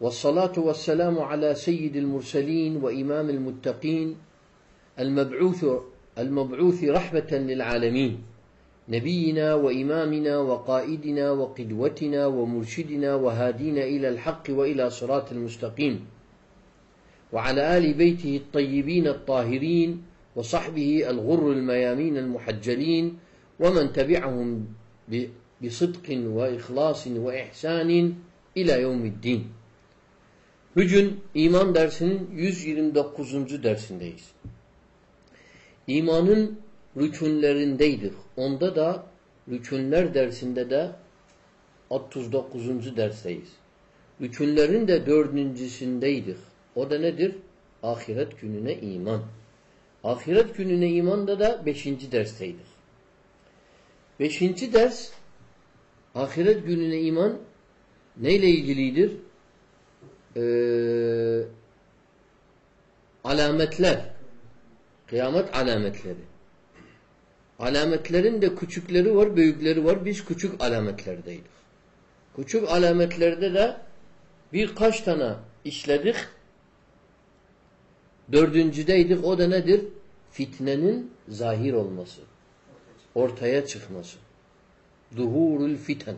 والصلاة والسلام على سيد المرسلين وإمام المتقين المبعوث المبعوث رحمة للعالمين نبينا وإمامنا وقائدنا وقدوتنا ومرشدنا وهادينا إلى الحق وإلى صراط المستقيم وعلى آل بيته الطيبين الطاهرين وصحبه الغر الميامين المحجلين ومن تبعهم بصدق وإخلاص وإحسان إلى يوم الدين. Bugün iman dersinin 129. dersindeyiz. İmanın rükünlerindeydik. Onda da rükünler dersinde de 39. dersteyiz. Rükünlerin de dördüncüsündeydik. O da nedir? Ahiret gününe iman. Ahiret gününe imanda da beşinci dersteydik. Beşinci ders ahiret gününe iman neyle ilgilidir? Ee, alametler. Kıyamet alametleri. Alametlerin de küçükleri var, büyükleri var. Biz küçük alametlerdeydik. Küçük alametlerde de birkaç tane işledik. Dördüncüdeydik. O da nedir? Fitnenin zahir olması. Ortaya çıkması. Duhurul fiten.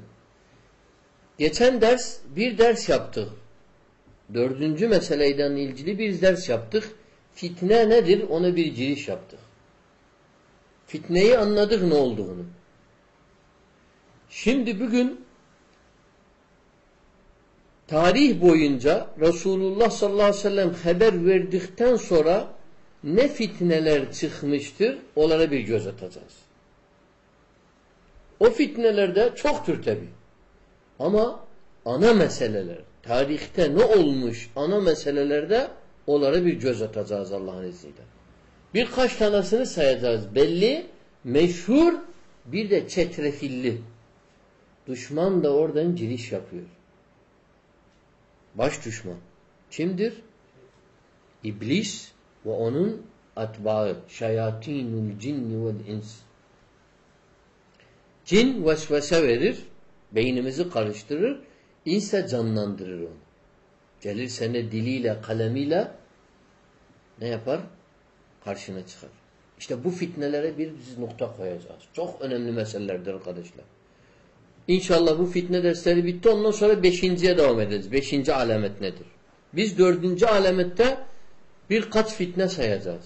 Geçen ders bir ders yaptık. Dördüncü meseleyden ilgili bir ders yaptık. Fitne nedir? Ona bir giriş yaptık. Fitneyi anladık ne olduğunu. Şimdi bugün tarih boyunca Resulullah sallallahu aleyhi ve sellem haber verdikten sonra ne fitneler çıkmıştır onlara bir göz atacağız. O fitnelerde çoktur tabi. Ama ana meseleler, tarihte ne olmuş ana meselelerde onlara bir göz atacağız Allah'ın izniyle. Birkaç tanesini sayacağız. Belli, meşhur, bir de çetrefilli. Düşman da oradan giriş yapıyor. Baş düşman. Kimdir? İblis ve onun atbağı. Şeyatinul cinni vel ins. Cin vesvese verir, beynimizi karıştırır, inse canlandırır onu. Gelir seni diliyle, kalemiyle ne yapar? Karşına çıkar. İşte bu fitnelere bir nokta koyacağız. Çok önemli meselelerdir arkadaşlar. İnşallah bu fitne dersleri bitti. Ondan sonra beşinciye devam ederiz. Beşinci alamet nedir? Biz dördüncü alamette birkaç fitne sayacağız.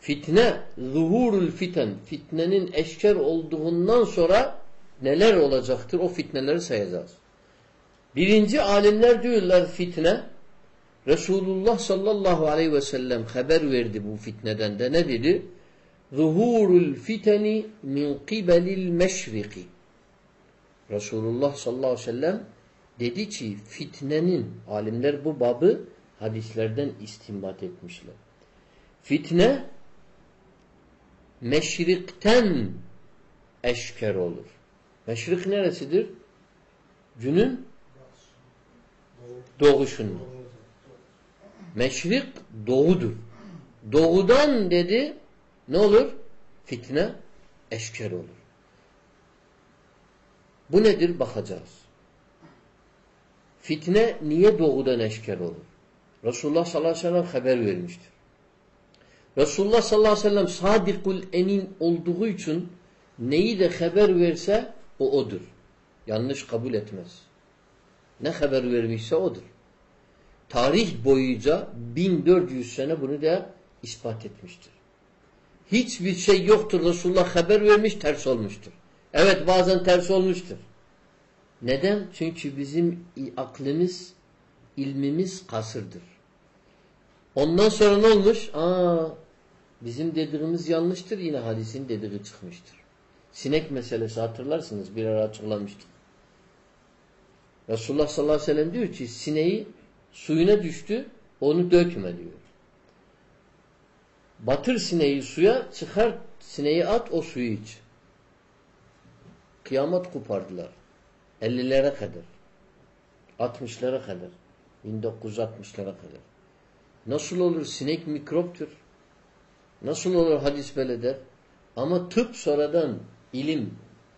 Fitne, zuhurul fiten, fitnenin eşker olduğundan sonra neler olacaktır? O fitneleri sayacağız. Birinci alimler diyorlar fitne, Resulullah sallallahu aleyhi ve sellem haber verdi bu fitneden de ne dedi? Zuhurul fiteni min qibelil meşriki. Resulullah sallallahu aleyhi ve sellem dedi ki fitnenin, alimler bu babı hadislerden istinbat etmişler. Fitne meşrikten eşker olur. Meşrik neresidir? Günün doğuşunda. Meşrik doğudur. Doğudan dedi ne olur? Fitne eşker olur. Bu nedir? Bakacağız. Fitne niye doğudan eşker olur? Resulullah sallallahu aleyhi ve sellem haber vermiştir. Resulullah sallallahu aleyhi ve sellem sadikul enin olduğu için neyi de haber verse o odur. Yanlış kabul etmez. Ne haber vermişse odur. Tarih boyunca 1400 sene bunu da ispat etmiştir. Hiçbir şey yoktur Resulullah haber vermiş ters olmuştur. Evet bazen ters olmuştur. Neden? Çünkü bizim aklımız, ilmimiz kasırdır. Ondan sonra ne olmuş? Aa, bizim dediğimiz yanlıştır yine hadisin dediği çıkmıştır. Sinek meselesi hatırlarsınız bir ara açıklamıştık. Resulullah sallallahu aleyhi ve sellem diyor ki sineği suyuna düştü onu dökme diyor. Batır sineği suya çıkar sineği at o suyu iç. Kıyamet kopardılar. 50'lere kadar. 60'lara kadar. 1960'lara kadar. Nasıl olur sinek mikroptur? Nasıl olur hadis böyle der? Ama tıp sonradan ilim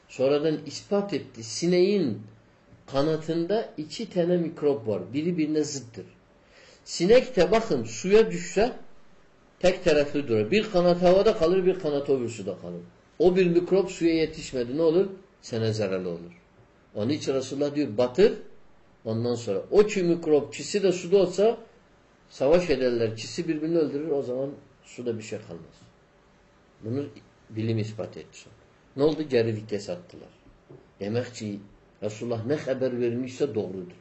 sonradan ispat etti. Sineğin kanatında iki tane mikrop var. Biri birine zıttır. Sinek de bakın suya düşse tek taraflı durur. Bir kanat havada kalır, bir kanat öbür suda kalır. O bir mikrop suya yetişmedi. Ne olur? Sana zararlı olur. Onun için Resulullah diyor batır ondan sonra. O ki mikrop çisi de suda olsa savaş ederler. Çisi birbirini öldürür. O zaman suda bir şey kalmaz. Bunu bilim ispat etti. Ne oldu? Geri vites attılar. Demek ki Resulullah ne haber vermişse doğrudur.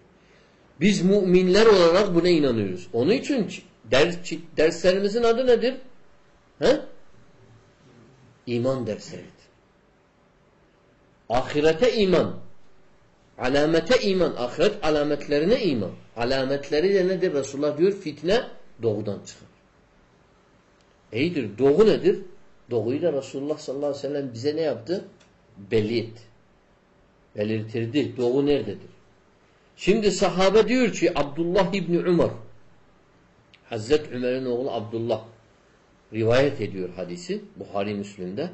Biz müminler olarak buna inanıyoruz. Onun için ders, derslerimizin adı nedir? He? İman dersleridir. Ahirete iman. Alamete iman. Ahiret alametlerine iman. Alametleri de nedir? Resulullah diyor fitne doğudan çıkar. İyidir. Doğu nedir? Doğuyu da Resulullah sallallahu aleyhi ve sellem bize ne yaptı? Belli etti. Belirtirdi. Doğu nerededir? Şimdi sahabe diyor ki Abdullah İbni Umar Hazreti Ömer'in oğlu Abdullah rivayet ediyor hadisi Buhari Müslim'de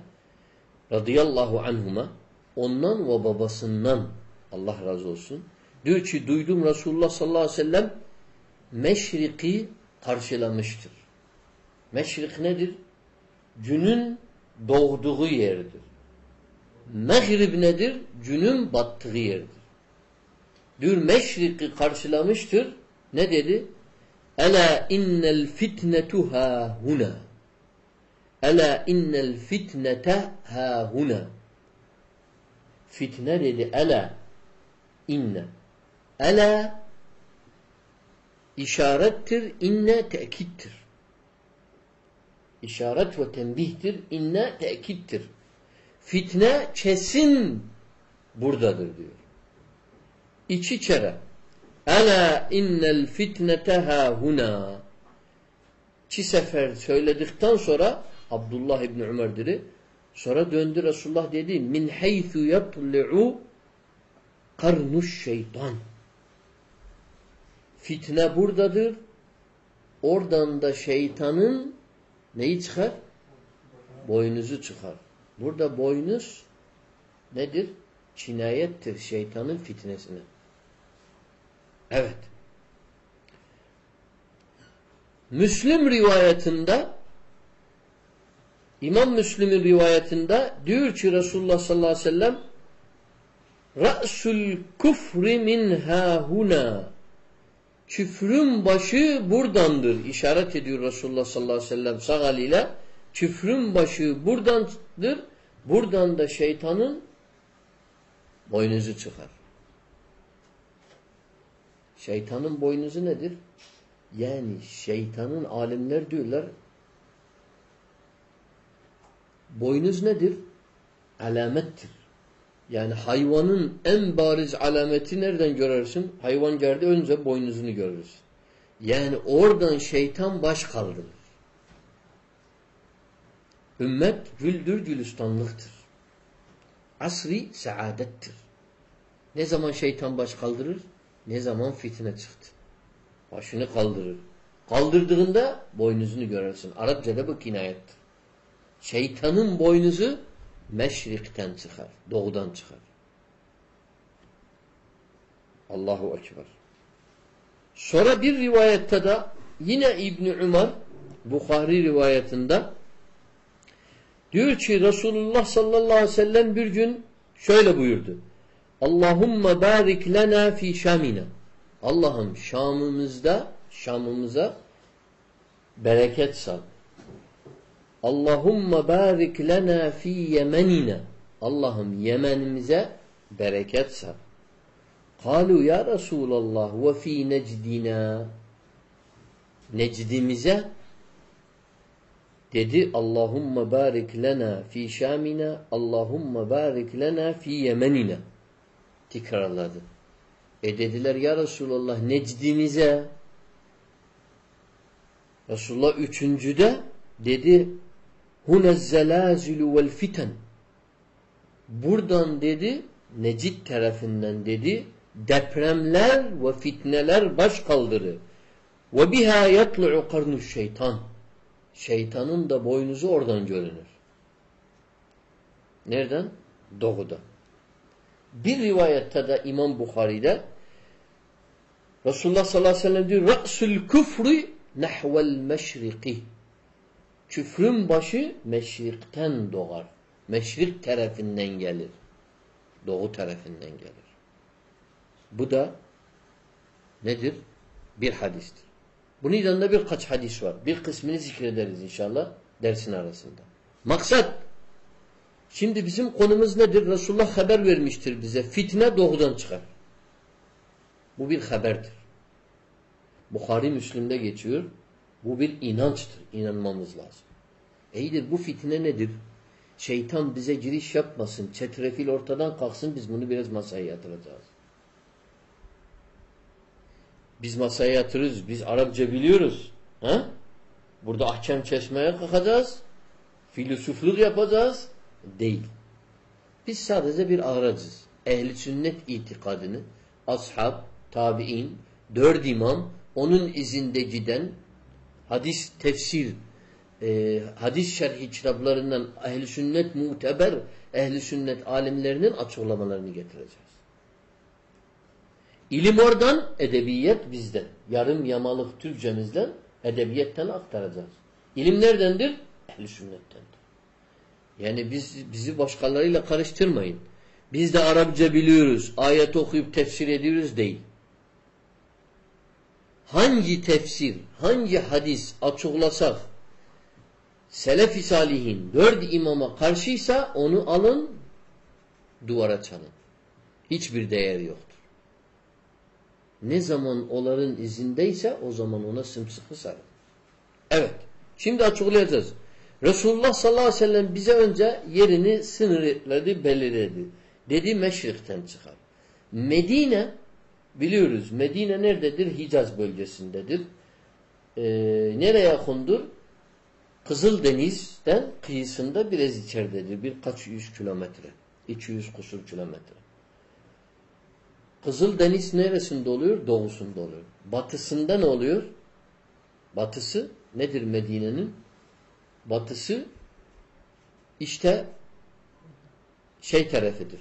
radıyallahu anhuma ondan ve babasından Allah razı olsun diyor ki duydum Resulullah sallallahu aleyhi ve sellem meşriki karşılamıştır. Meşrik nedir? Günün doğduğu yerdir. Meğrib nedir? Günün battığı yerdir. Diyor meşriki karşılamıştır. Ne dedi? Ela innel fitnetu ha huna. Ela innel fitnete ha huna. Fitne dedi. Ela inne. Ela işarettir. inne tekittir. İşaret ve tembihtir. inne tekittir. Fitne kesin buradadır diyor. İki kere. Ela innel fitnete huna. İki sefer söyledikten sonra Abdullah İbni Ömer dedi. Sonra döndü Resulullah dedi. Min heythu yatli'u karnuş şeytan. Fitne buradadır. Oradan da şeytanın neyi çıkar? Boynuzu çıkar. Burada boynuz nedir? Cinayettir şeytanın fitnesine. Evet. Müslim rivayetinde İmam Müslim'in rivayetinde diyor ki Resulullah sallallahu aleyhi ve sellem Ra'sul kufri min hahuna Küfrün başı buradandır. İşaret ediyor Resulullah sallallahu aleyhi ve sellem sağ eliyle. Küfrün başı buradandır. Buradan da şeytanın boynuzu çıkar. Şeytanın boynuzu nedir? Yani şeytanın alimler diyorlar boynuz nedir? Alamettir. Yani hayvanın en bariz alameti nereden görürsün? Hayvan geldi önce boynuzunu görürsün. Yani oradan şeytan baş kaldırır. Ümmet güldür gülistanlıktır. Asri saadettir. Ne zaman şeytan baş kaldırır? Ne zaman fitne çıktı. Başını kaldırır. Kaldırdığında boynuzunu görürsün. Arapçada bu kinayettir. Şeytanın boynuzu meşrikten çıkar. Doğudan çıkar. Allahu Ekber. Sonra bir rivayette de yine İbni Umar Bukhari rivayetinde diyor ki Resulullah sallallahu aleyhi ve sellem bir gün şöyle buyurdu. Allahumma barik lena fi şamina. Allah'ım Şam'ımızda Şam'ımıza bereket sal. Allahumma barik lena fi yemenina. Allah'ım Yemenimize bereket sal. Kalu ya Resulallah ve fi necdina. Necdimize dedi Allahumma barik lena fi şamina Allahumma barik lena fi yemenina tekrarladı. E dediler ya Resulallah Necdimize Resulullah üçüncüde dedi hunezzelazilü vel fiten buradan dedi Necid tarafından dedi depremler ve fitneler baş kaldırır. Ve biha yatlu'u karnu şeytan. Şeytanın da boynuzu oradan görünür. Nereden? Doğuda. Bir rivayette de İmam Bukhari'de Resulullah sallallahu aleyhi ve sellem diyor Ra'sul küfrü nehvel meşriki Küfrün başı meşrikten doğar. Meşrik tarafından gelir. Doğu tarafından gelir. Bu da nedir? Bir hadistir. Bunun yanında birkaç hadis var. Bir kısmını zikrederiz inşallah dersin arasında. Maksat şimdi bizim konumuz nedir? Resulullah haber vermiştir bize. Fitne doğudan çıkar. Bu bir haberdir. Bukhari Müslim'de geçiyor. Bu bir inançtır. İnanmamız lazım. İyidir bu fitne nedir? Şeytan bize giriş yapmasın. Çetrefil ortadan kalksın. Biz bunu biraz masaya yatıracağız. Biz masaya yatırırız. Biz Arapça biliyoruz. Ha? Burada ahkam kesmeye kalkacağız. Filosofluk yapacağız. Değil. Biz sadece bir aracız. Ehli sünnet itikadını ashab, tabi'in, dört imam, onun izinde giden hadis tefsir, e, hadis şerhi kitaplarından ehli sünnet muteber, ehli sünnet alimlerinin açıklamalarını getireceğiz. İlim oradan, edebiyet bizden. Yarım yamalık Türkçemizden edebiyetten aktaracağız. İlim neredendir? Ehli sünnettendir. Yani biz bizi başkalarıyla karıştırmayın. Biz de Arapça biliyoruz. Ayet okuyup tefsir ediyoruz değil. Hangi tefsir, hangi hadis açıklasak Selef-i Salihin dört imama karşıysa onu alın duvara çalın. Hiçbir değer yoktur. Ne zaman onların izindeyse o zaman ona sımsıkı sarın. Evet. Şimdi açıklayacağız. Resulullah sallallahu aleyhi ve sellem bize önce yerini sınırladı, belirledi. Dedi meşrikten çıkar. Medine biliyoruz. Medine nerededir? Hicaz bölgesindedir. Ee, nereye yakındır? Kızıldeniz'den kıyısında biraz içeridedir. Birkaç yüz kilometre. 200 kusur kilometre. Kızıldeniz neresinde oluyor? Doğusunda oluyor. Batısında ne oluyor? Batısı nedir Medine'nin? Batısı işte şey tarafıdır.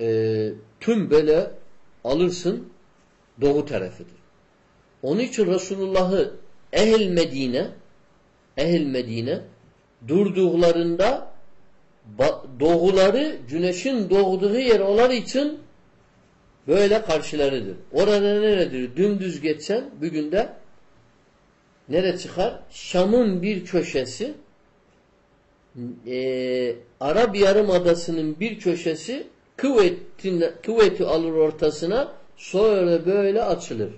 Ee, tüm böyle alırsın doğu tarafıdır. Onun için Resulullah'ı ehl Medine ehl Medine durduklarında doğuları güneşin doğduğu yer onlar için Böyle karşılarıdır. Orada neredir? Dümdüz geçsen bugün de nere çıkar? Şam'ın bir köşesi e, Arap Yarımadası'nın bir köşesi kuvveti alır ortasına sonra böyle açılır.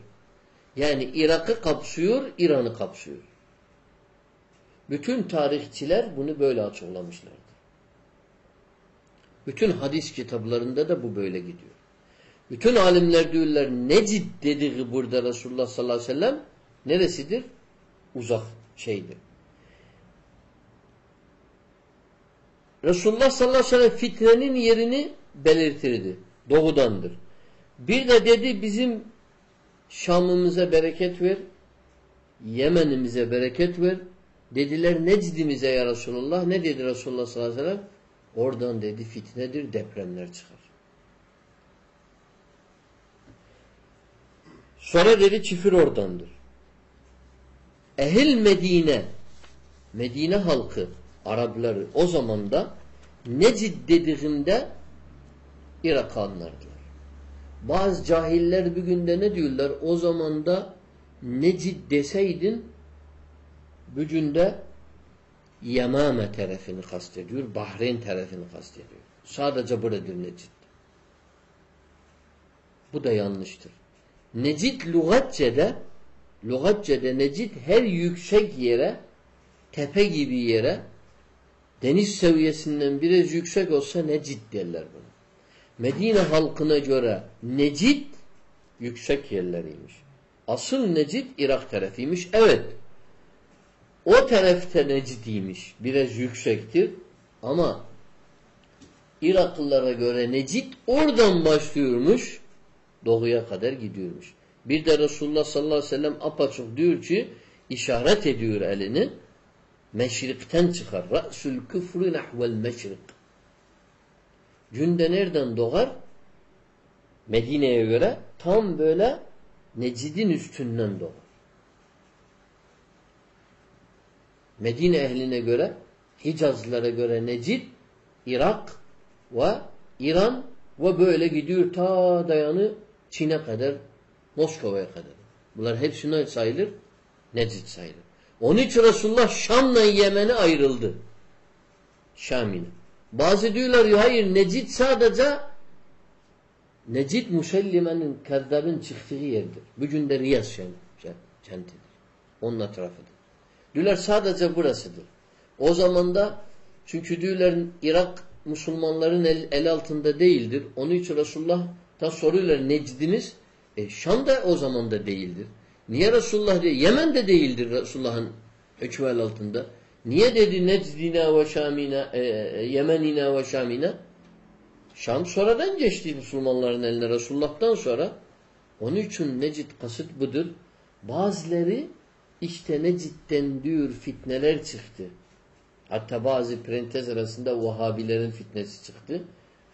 Yani Irak'ı kapsıyor, İran'ı kapsıyor. Bütün tarihçiler bunu böyle açıklamışlardır. Bütün hadis kitaplarında da bu böyle gidiyor. Bütün alimler diyorlar Necid dediği burada Resulullah sallallahu aleyhi ve sellem neresidir? Uzak şeydir. Resulullah sallallahu aleyhi ve sellem fitnenin yerini belirtirdi. Doğudandır. Bir de dedi bizim Şam'ımıza bereket ver, Yemen'imize bereket ver. Dediler Necidimize ya Resulullah. Ne dedi Resulullah sallallahu aleyhi ve sellem? Oradan dedi fitnedir, depremler çıkar. Sonra dedi çifir oradandır. Ehil Medine, Medine halkı, Arapları o zaman da Necid dediğinde Irak anlardılar. Bazı cahiller bir günde ne diyorlar? O zaman da Necid deseydin bugün de Yemame tarafını kastediyor, Bahreyn tarafını kastediyor. Sadece buradır Necid. Bu da yanlıştır. Necid lügatçede lügatçede necid her yüksek yere tepe gibi yere deniz seviyesinden biraz yüksek olsa necid derler bunu. Medine halkına göre necid yüksek yerleriymiş. Asıl Necid Irak tarafıymış. Evet. O tarafta Necid'iymiş. Biraz yüksektir. Ama Iraklılara göre Necid oradan başlıyormuş. Doğuya kadar gidiyormuş. Bir de Resulullah sallallahu aleyhi ve sellem apaçık diyor ki işaret ediyor elini meşrikten çıkar. Ra'sul küfrü nahvel meşrik. Günde nereden doğar? Medine'ye göre tam böyle Necid'in üstünden doğar. Medine ehline göre Hicazlılara göre Necid Irak ve İran ve böyle gidiyor ta dayanı Çin'e kadar Moskova'ya kadar. Bunlar hepsine sayılır. Necid sayılır. Onun için Resulullah Şam'la Yemen'e ayrıldı. Şam'ine. Bazı diyorlar ya hayır Necid sadece Necid Musellime'nin kezzabın çıktığı yerdir. Bugün de Riyaz kentidir. Onun etrafıdır. Diyorlar sadece burasıdır. O zaman da çünkü diyorlar Irak Müslümanların el, el altında değildir. Onun için Resulullah ta soruyorlar Necdiniz e, Şam da o zaman da değildir. Niye Resulullah diye? Yemen de değildir Resulullah'ın hükmü altında. Niye dedi Necdina ve Şamina e, e, Yemenina ve Şamina? Şam sonradan geçti Müslümanların eline Resulullah'tan sonra. Onun için Necid kasıt budur. Bazıları işte Necid'den diyor fitneler çıktı. Hatta bazı parantez arasında Vahabilerin fitnesi çıktı.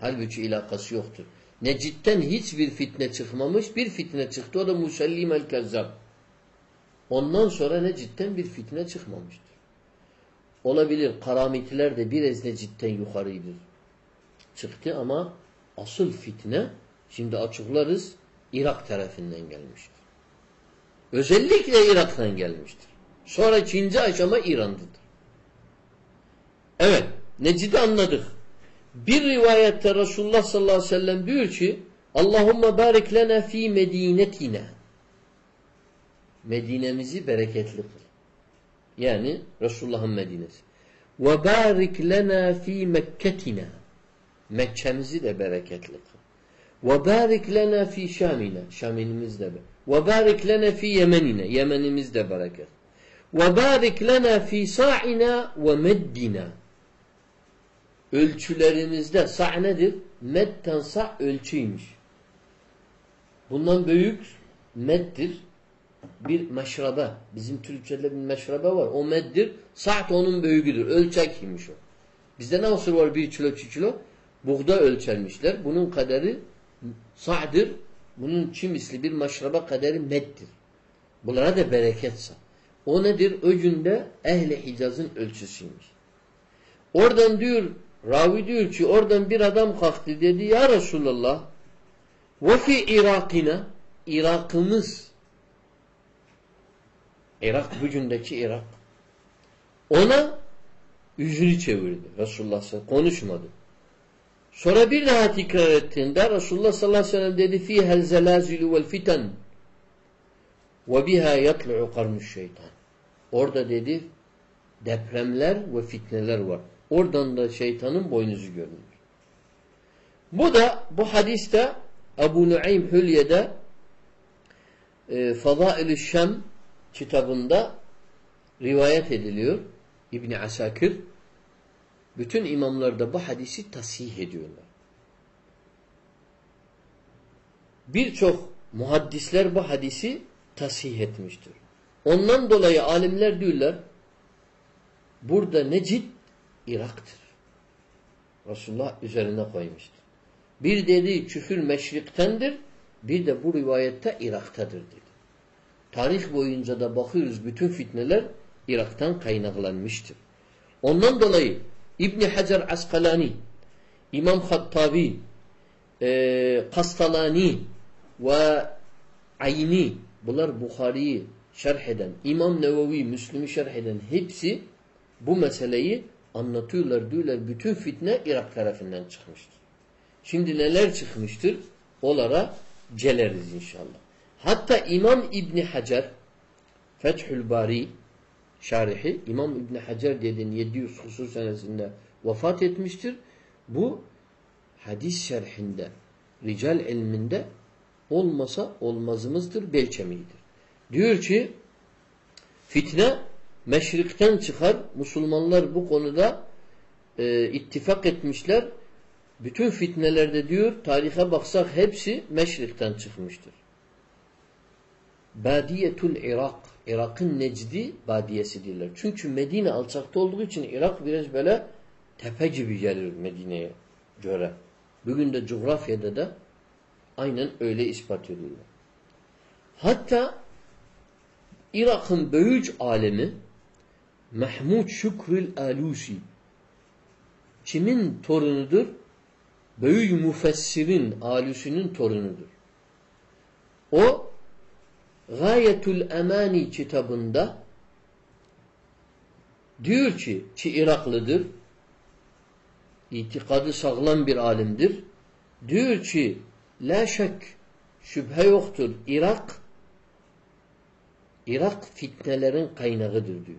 Halbuki ilakası yoktur. Necid'den hiçbir fitne çıkmamış. Bir fitne çıktı. O da Musellim el-Kezzab. Ondan sonra Necid'den bir fitne çıkmamıştır. Olabilir. Karamitler de biraz Necid'den yukarıydır. Çıktı ama asıl fitne şimdi açıklarız Irak tarafından gelmiştir. Özellikle Irak'tan gelmiştir. Sonra ikinci aşama İran'dadır. Evet. Necid'i anladık. Bir rivayette Resulullah sallallahu aleyhi ve sellem diyor ki Allahümme barik lena fi medinetina Medine'mizi bereketli kıl. Yani Resulullah'ın Medinesi. Ve barik lena fi Mekketina Mekke'mizi de bereketli kıl. Ve barik lena fi Şamina Şaminimiz de Ve barik lena fi Yemenina Yemenimiz de bereket. Ve barik lena fi sa'ina ve meddina ölçülerimizde sa' nedir? Medden sa' ölçüymüş. Bundan büyük meddir. Bir meşraba. Bizim Türkçe'de bir meşraba var. O meddir. Sa'd onun büyüğüdür. Ölçekiymiş o. Bizde nasıl var bir kilo iki kilo? Buğda ölçermişler. Bunun kaderi sa'dır. Bunun çimisli bir meşraba kaderi meddir. Bunlara da bereketse. O nedir? O günde ehli Hicaz'ın ölçüsüymüş. Oradan diyor Ravi diyor ki oradan bir adam kalktı dedi ya Resulallah ve fi Irakina Irak'ımız Irak bugündeki Irak ona yüzünü çevirdi Resulullah sallallahu konuşmadı. Sonra bir daha tekrar ettiğinde Resulullah sallallahu aleyhi ve sellem dedi vel fiten ve biha yatlu'u karnuş şeytan. Orada dedi depremler ve fitneler var. Oradan da şeytanın boynuzu görünür. Bu da bu hadiste Ebu Nuaym Hülye'de e, Fadail-i Şem kitabında rivayet ediliyor. İbni Asakir bütün imamlar da bu hadisi tasih ediyorlar. Birçok muhaddisler bu hadisi tasih etmiştir. Ondan dolayı alimler diyorlar burada Necid Irak'tır. Resulullah üzerine koymuştur. Bir dedi küfür meşriktendir, bir de bu rivayette Irak'tadır dedi. Tarih boyunca da bakıyoruz bütün fitneler Irak'tan kaynaklanmıştır. Ondan dolayı İbni Hacer Askalani, İmam Hattabi, e, Kastalani ve Ayni bunlar Bukhari'yi şerh eden, İmam Nevevi Müslüm'ü şerh eden hepsi bu meseleyi anlatıyorlar diyorlar bütün fitne Irak tarafından çıkmıştır. Şimdi neler çıkmıştır? Olara celeriz inşallah. Hatta İmam İbni Hacer Fethül Bari şarihi İmam İbni Hacer dediğin 700 husus senesinde vefat etmiştir. Bu hadis şerhinde rical ilminde olmasa olmazımızdır, bel. Diyor ki fitne meşrikten çıkar. Müslümanlar bu konuda e, ittifak etmişler. Bütün fitnelerde diyor tarihe baksak hepsi meşrikten çıkmıştır. Badiyetul Irak. Irak'ın Necdi badiyesi diyorlar. Çünkü Medine alçakta olduğu için Irak biraz böyle tepe gibi gelir Medine'ye göre. Bugün de coğrafyada da aynen öyle ispat ediyorlar. Hatta Irak'ın büyük alemi Mahmud Şükrül Alusi kimin torunudur? Büyük müfessirin Alusi'nin torunudur. O Gayetul Emani kitabında diyor ki ki Iraklıdır itikadı sağlam bir alimdir. Diyor ki la şek şüphe yoktur. Irak Irak fitnelerin kaynağıdır diyor.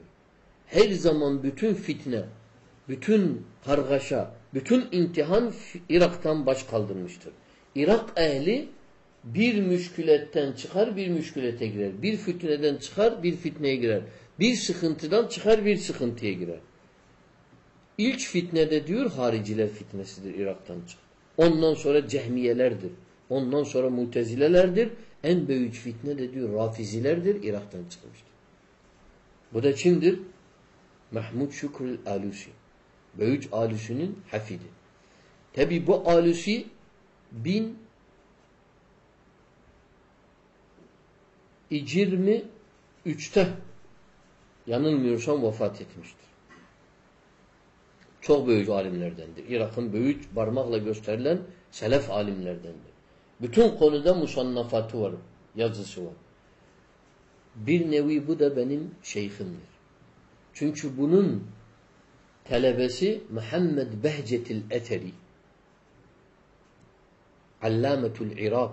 Her zaman bütün fitne, bütün kargaşa, bütün imtihan Irak'tan baş kaldırmıştır. Irak ehli bir müşkületten çıkar, bir müşkülete girer. Bir fitneden çıkar, bir fitneye girer. Bir sıkıntıdan çıkar, bir sıkıntıya girer. İlk fitnede diyor hariciler fitnesidir Irak'tan çıkar. Ondan sonra cehmiyelerdir. Ondan sonra mutezilelerdir. En büyük fitne de diyor rafizilerdir. Irak'tan çıkmıştır. Bu da kimdir? Mahmud Şükrül Alusi. Büyük Alusi'nin hafidi. Tabi bu Alusi bin 23'te yanılmıyorsam vefat etmiştir. Çok büyük alimlerdendir. Irak'ın büyük parmakla gösterilen selef alimlerdendir. Bütün konuda musannafatı var, yazısı var. Bir nevi bu da benim şeyhimdir. Çünkü bunun talebesi Muhammed Behcetil Eteri Allametul Irak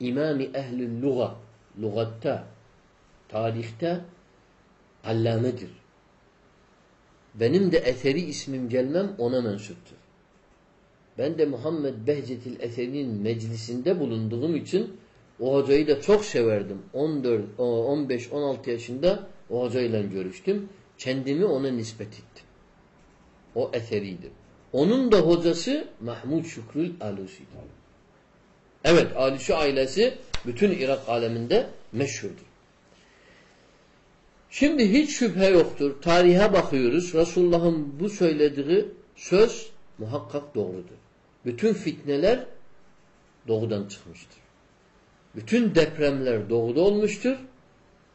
İmami Ehlül Luga Lugatta tarihte allamedir. Benim de Eseri ismim gelmem ona mensuptur. Ben de Muhammed Behcetil Eseri'nin meclisinde bulunduğum için o hocayı da çok severdim. 14, 15, 16 yaşında o hocayla görüştüm. Kendimi ona nispet ettim. O eseridir. Onun da hocası Mahmud Şükrül Alusi'dir. Evet, Alusi ailesi bütün Irak aleminde meşhurdur. Şimdi hiç şüphe yoktur. Tarihe bakıyoruz. Resulullah'ın bu söylediği söz muhakkak doğrudur. Bütün fitneler doğudan çıkmıştır. Bütün depremler doğuda olmuştur.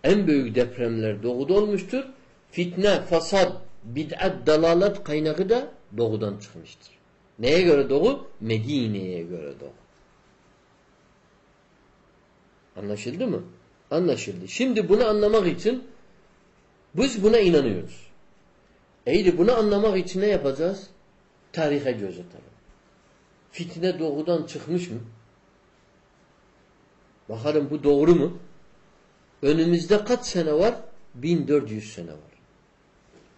En büyük depremler doğuda olmuştur. Fitne, fasad, bid'at, dalalat kaynağı da doğudan çıkmıştır. Neye göre doğu? Medine'ye göre doğu. Anlaşıldı mı? Anlaşıldı. Şimdi bunu anlamak için biz buna inanıyoruz. İyi bunu anlamak için ne yapacağız? Tarihe göz atalım. Fitne doğudan çıkmış mı? Bakalım bu doğru mu? Önümüzde kaç sene var? 1400 sene var.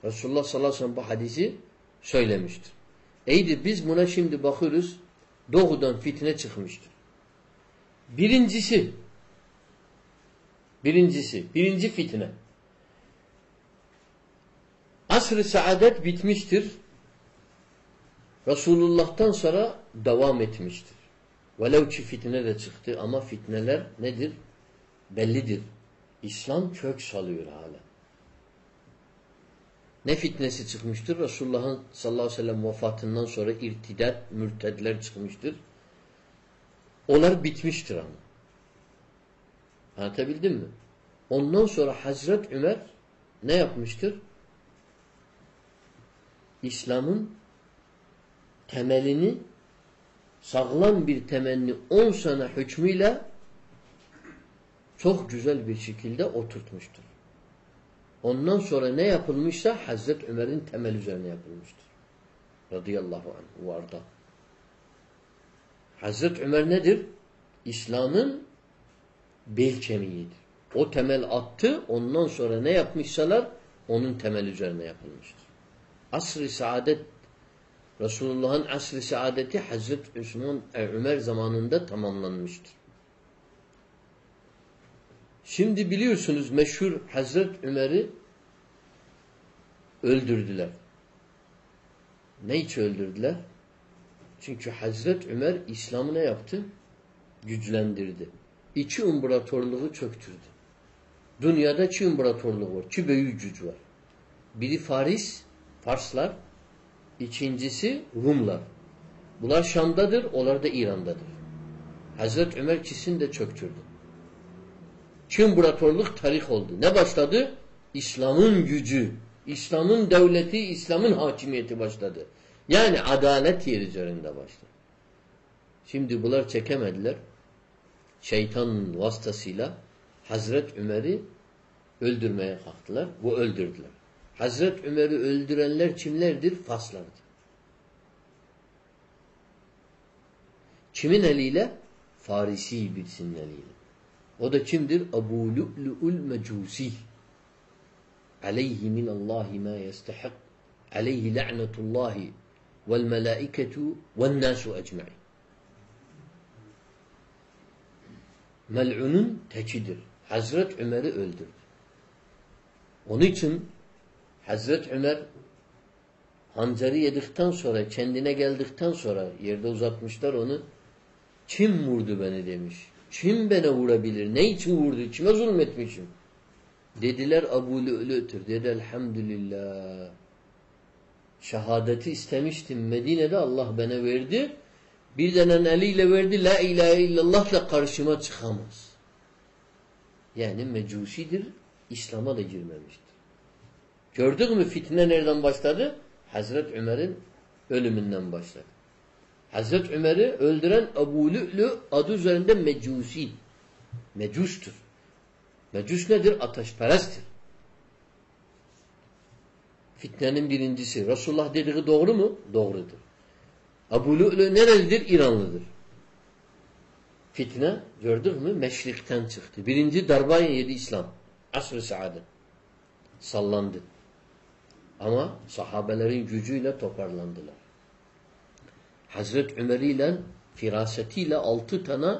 Resulullah sallallahu aleyhi ve sellem bu hadisi söylemiştir. İyidir biz buna şimdi bakıyoruz. Doğudan fitne çıkmıştır. Birincisi birincisi birinci fitne Asr-ı saadet bitmiştir. Resulullah'tan sonra devam etmiştir. Velev ki fitne de çıktı ama fitneler nedir? Bellidir. İslam kök salıyor hala. Ne fitnesi çıkmıştır? Resulullah'ın sallallahu aleyhi ve sellem vefatından sonra irtidat, mürtedler çıkmıştır. Onlar bitmiştir ama. Anlatabildim mi? Ondan sonra Hazret Ömer ne yapmıştır? İslam'ın temelini sağlam bir temelini 10 sene hükmüyle çok güzel bir şekilde oturtmuştur. Ondan sonra ne yapılmışsa Hazreti Ömer'in temel üzerine yapılmıştır. Radıyallahu anh varda. Hazreti Ömer nedir? İslam'ın bel. O temel attı, ondan sonra ne yapmışsalar onun temel üzerine yapılmıştır. Asr-ı saadet Resulullah'ın asr-ı saadeti Hazreti Osman e, Ömer zamanında tamamlanmıştır. Şimdi biliyorsunuz meşhur Hazret Ömer'i öldürdüler. Ne için öldürdüler? Çünkü Hazret Ömer İslam'ı ne yaptı? Güçlendirdi. İki imparatorluğu çöktürdü. Dünyada iki imparatorluk var. İki büyük güç var. Biri Faris, Farslar. İkincisi Rumlar. Bunlar Şam'dadır, onlar da İran'dadır. Hazret Ömer ikisini de çöktürdü. İki imparatorluk tarih oldu. Ne başladı? İslam'ın gücü, İslam'ın devleti, İslam'ın hakimiyeti başladı. Yani adalet yeri üzerinde başladı. Şimdi bunlar çekemediler. Şeytanın vasıtasıyla Hazret Ömer'i öldürmeye kalktılar. Bu öldürdüler. Hazret Ömer'i öldürenler kimlerdir? Faslardır. Kimin eliyle? Farisi birisinin eliyle. O da kimdir? Ebu Lu'lu'ul Mecusi. Aleyhi minallahi ma yestahik. Aleyhi la'netullahi vel melaiketu vel nasu ecma'in. Mel'unun tekidir. Hazret Ömer'i öldürdü. Onun için Hazret Ömer hancarı yedikten sonra kendine geldikten sonra yerde uzatmışlar onu kim vurdu beni demiş. Kim bana vurabilir? Ne için vurdu? Kime zulmetmişim? Dediler Abu Lü'lü'tür. Dedi elhamdülillah. Şehadeti istemiştim. Medine'de Allah bana verdi. Bir denen eliyle verdi. La ilahe illallah'la karşıma çıkamaz. Yani mecusidir. İslam'a da girmemiştir. Gördük mü fitne nereden başladı? Hazret Ömer'in ölümünden başladı. Hazret Ömer'i öldüren Ebu Lü'lü adı üzerinde mecusi. Mecustur. Mecus nedir? Ateşperesttir. Fitnenin birincisi. Resulullah dediği doğru mu? Doğrudur. Ebu Lü'lü nerelidir? İranlıdır. Fitne gördük mü? Meşrikten çıktı. Birinci darbayı yedi İslam. Asr-ı saadet. Sallandı. Ama sahabelerin gücüyle toparlandılar. Hazret Ömer ile firasetiyle altı tane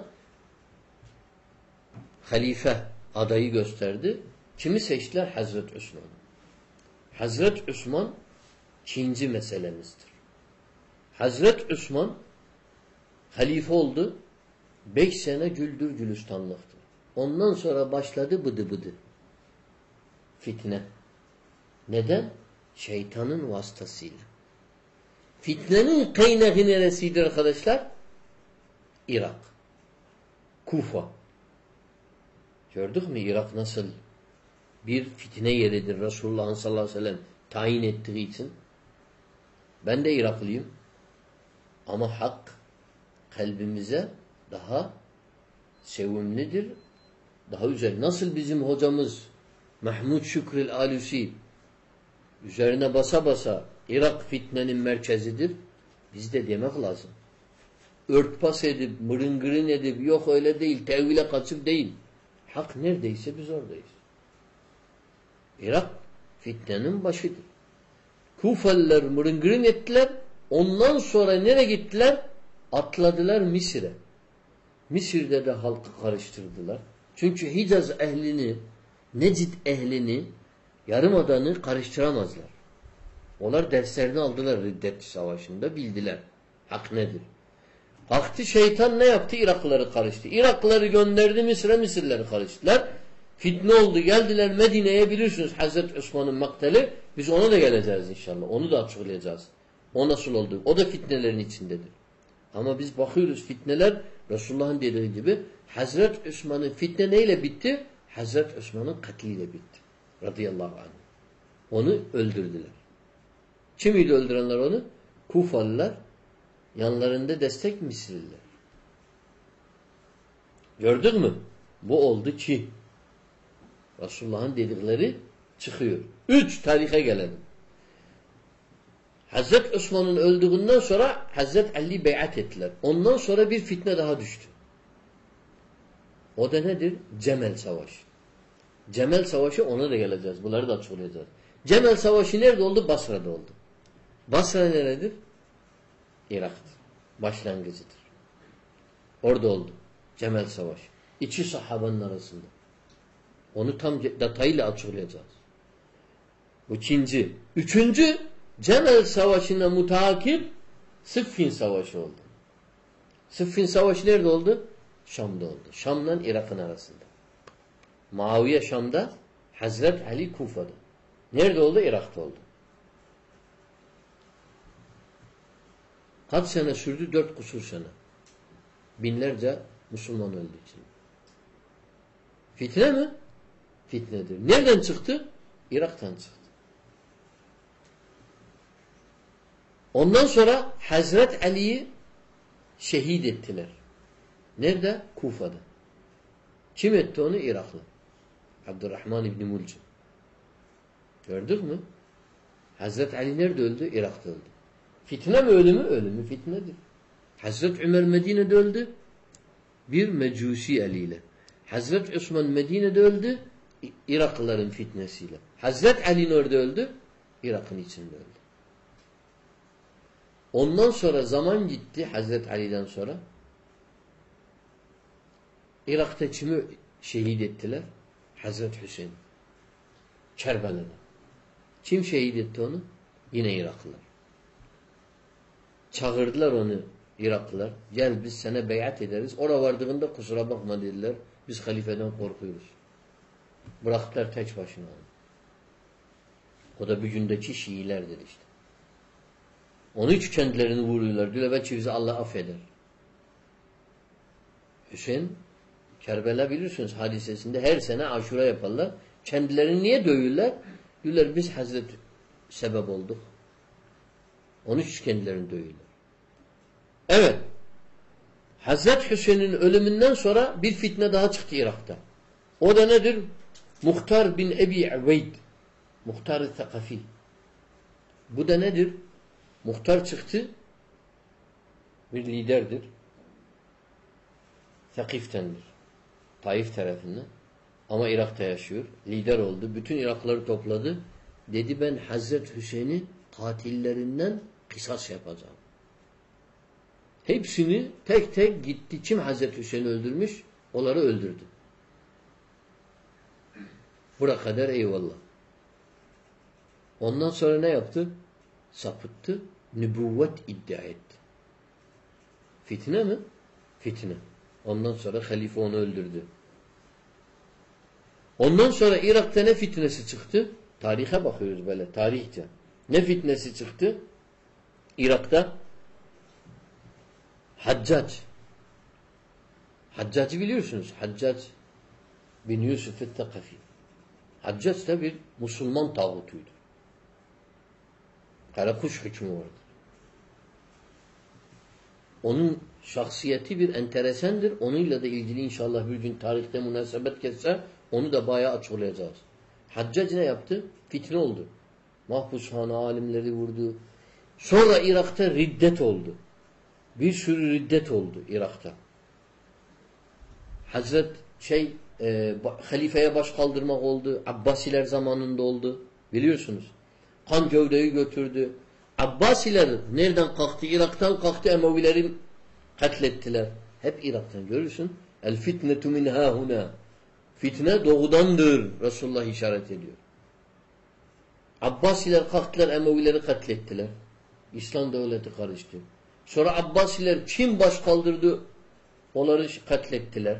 halife adayı gösterdi. Kimi seçtiler? Hazret Osman. Hazret Osman ikinci meselemizdir. Hazret Osman halife oldu. Beş sene güldür gülistanlıktı. Ondan sonra başladı bıdı bıdı. Fitne. Neden? Şeytanın vasıtasıyla. Fitnenin kaynağı neresidir arkadaşlar? Irak. Kufa. Gördük mü Irak nasıl bir fitne yeridir Resulullah sallallahu aleyhi ve sellem tayin ettiği için. Ben de Iraklıyım. Ama hak kalbimize daha sevimlidir. Daha güzel. Nasıl bizim hocamız Mahmud Şükrül Alusi üzerine basa basa Irak fitnenin merkezidir. Biz de demek lazım. Örtbas edip, mırıngırın edip, yok öyle değil, tevhile kaçıp değil. Hak neredeyse biz oradayız. Irak fitnenin başıdır. Kufalılar mırıngırın ettiler. Ondan sonra nereye gittiler? Atladılar Mısır'a. Mısır'da da halkı karıştırdılar. Çünkü Hicaz ehlini, Necid ehlini, Yarımada'nı karıştıramazlar. Onlar derslerini aldılar Riddet Savaşı'nda bildiler. Hak nedir? Haktı şeytan ne yaptı? Iraklıları karıştı. Iraklıları gönderdi Mısır'a, Mısırları karıştılar. Fitne oldu. Geldiler Medine'ye bilirsiniz Hazreti Osman'ın makteli. Biz ona da geleceğiz inşallah. Onu da açıklayacağız. O nasıl oldu? O da fitnelerin içindedir. Ama biz bakıyoruz fitneler Resulullah'ın dediği gibi Hazreti Osman'ın fitne neyle bitti? Hazreti Osman'ın katliyle bitti. Radıyallahu anh. Onu öldürdüler. Kimiydi öldürenler onu? Kufalılar. Yanlarında destek Misirliler. Gördün mü? Bu oldu ki Resulullah'ın dedikleri çıkıyor. Üç tarihe gelelim. Hazret Osman'ın öldüğünden sonra Hazret Ali beyat ettiler. Ondan sonra bir fitne daha düştü. O da nedir? Cemel Savaşı. Cemel Savaşı ona da geleceğiz. Bunları da açıklayacağız. Cemel Savaşı nerede oldu? Basra'da oldu. Basra neredir? Irak'tır. Başlangıcıdır. Orada oldu. Cemel Savaşı. İki sahabanın arasında. Onu tam detayıyla açıklayacağız. Bu ikinci. Üçüncü Cemel Savaşı'na mutakip Sıffin Savaşı oldu. Sıffin Savaşı nerede oldu? Şam'da oldu. Şam'la Irak'ın arasında. Muaviye Şam'da, Hazret Ali Kufa'da. Nerede oldu? Irak'ta oldu. Kaç sene sürdü? Dört kusur sene. Binlerce Müslüman öldü için. Fitne mi? Fitnedir. Nereden çıktı? Irak'tan çıktı. Ondan sonra Hazret Ali'yi şehit ettiler. Nerede? Kufa'da. Kim etti onu? Iraklı. Abdurrahman İbni Mulcim. Gördük mü? Hazret Ali nerede öldü? Irak'ta öldü. Fitne mi ölümü? Ölümü fitnedir. Hazret Ömer Medine'de öldü. Bir mecusi eliyle. Hazret Osman Medine'de öldü. Iraklıların fitnesiyle. Hazret Ali nerede öldü? Irak'ın içinde öldü. Ondan sonra zaman gitti Hazret Ali'den sonra. Irak'ta kimi şehit ettiler? Hazret Hüseyin. Kerbela'da. Kim şehit etti onu? Yine Iraklılar. Çağırdılar onu Iraklılar. Gel biz sana beyat ederiz. Ora vardığında kusura bakma dediler. Biz halifeden korkuyoruz. Bıraktılar tek başına onu. O da bir gündeki Şiilerdir işte. Onun için kendilerini vuruyorlar. Diyorlar belki bizi Allah affeder. Hüseyin Kerbela bilirsiniz hadisesinde her sene aşura yaparlar. Kendilerini niye dövüyorlar? Diyorlar biz Hazret sebep olduk. Onun için kendilerini dövüyorlar. Evet. Hazret Hüseyin'in ölümünden sonra bir fitne daha çıktı Irak'ta. O da nedir? Muhtar bin Ebi Uveyd. Muhtar-ı. Bu da nedir? Muhtar çıktı. Bir liderdir. Sakif'tendir. Taif tarafından. Ama Irak'ta yaşıyor. Lider oldu. Bütün Irakları topladı. Dedi ben Hazret Hüseyin'i katillerinden kısas yapacağım. Hepsini tek tek gitti. Kim Hazreti Hüseyin'i öldürmüş? Onları öldürdü. Bura kadar eyvallah. Ondan sonra ne yaptı? Sapıttı. Nübüvvet iddia etti. Fitne mi? Fitne. Ondan sonra halife onu öldürdü. Ondan sonra Irak'ta ne fitnesi çıktı? Tarihe bakıyoruz böyle tarihçe. Ne fitnesi çıktı? Irak'ta Haccac. Haccac'ı biliyorsunuz. Haccac bin Yusuf el-Takafi. Haccac da bir Müslüman tağutuydu. Karakuş hükmü vardı. Onun şahsiyeti bir enteresendir. Onunla da ilgili inşallah bir gün tarihte münasebet kesse onu da bayağı açıklayacağız. Haccac ne yaptı? Fitne oldu. Mahpushane alimleri vurdu. Sonra Irak'ta riddet oldu. Bir sürü riddet oldu Irak'ta. Hazret şey e, halifeye baş kaldırmak oldu. Abbasiler zamanında oldu. Biliyorsunuz. Kan gövdeyi götürdü. Abbasiler nereden kalktı? Irak'tan kalktı. Emevileri katlettiler. Hep Irak'tan görürsün. El fitnetu min hahuna. Fitne doğudandır. Resulullah işaret ediyor. Abbasiler kalktılar. Emevileri katlettiler. İslam devleti karıştı. Sonra Abbasiler kim baş kaldırdı? Onları katlettiler.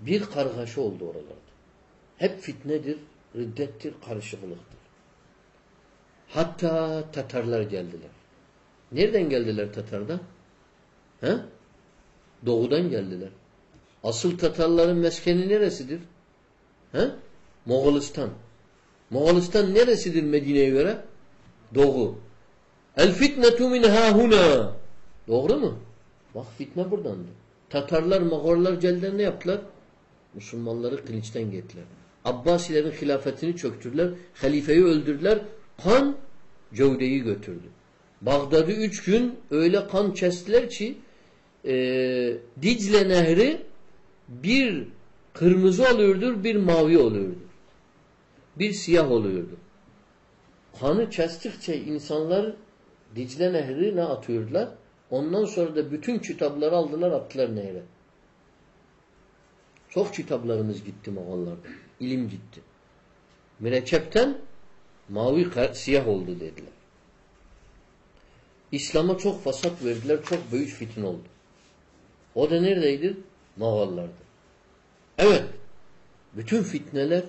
Bir kargaşa oldu oralarda. Hep fitnedir, riddettir, karışıklıktır. Hatta Tatarlar geldiler. Nereden geldiler Tatar'dan? He? Doğudan geldiler. Asıl Tatarların meskeni neresidir? He? Moğolistan. Moğolistan neresidir Medine'ye göre? Doğu. El fitnetu min hahuna. Doğru mu? Bak fitne buradandı. Tatarlar, Moğollar geldiler ne yaptılar? Müslümanları kılıçtan gettiler. Abbasilerin hilafetini çöktürdüler. Halifeyi öldürdüler. Kan gövdeyi götürdü. Bağdat'ı üç gün öyle kan kestiler ki e, Dicle Nehri bir kırmızı oluyordur, bir mavi oluyordur. Bir siyah oluyordu. Kanı kestikçe insanlar Dicle Nehri ne atıyordular? Ondan sonra da bütün kitapları aldılar attılar nehre. Çok kitaplarımız gitti Moğollardan. İlim gitti. Mürekkepten mavi siyah oldu dediler. İslam'a çok fasat verdiler. Çok büyük fitin oldu. O da neredeydi? Moğollar'da. Evet. Bütün fitneler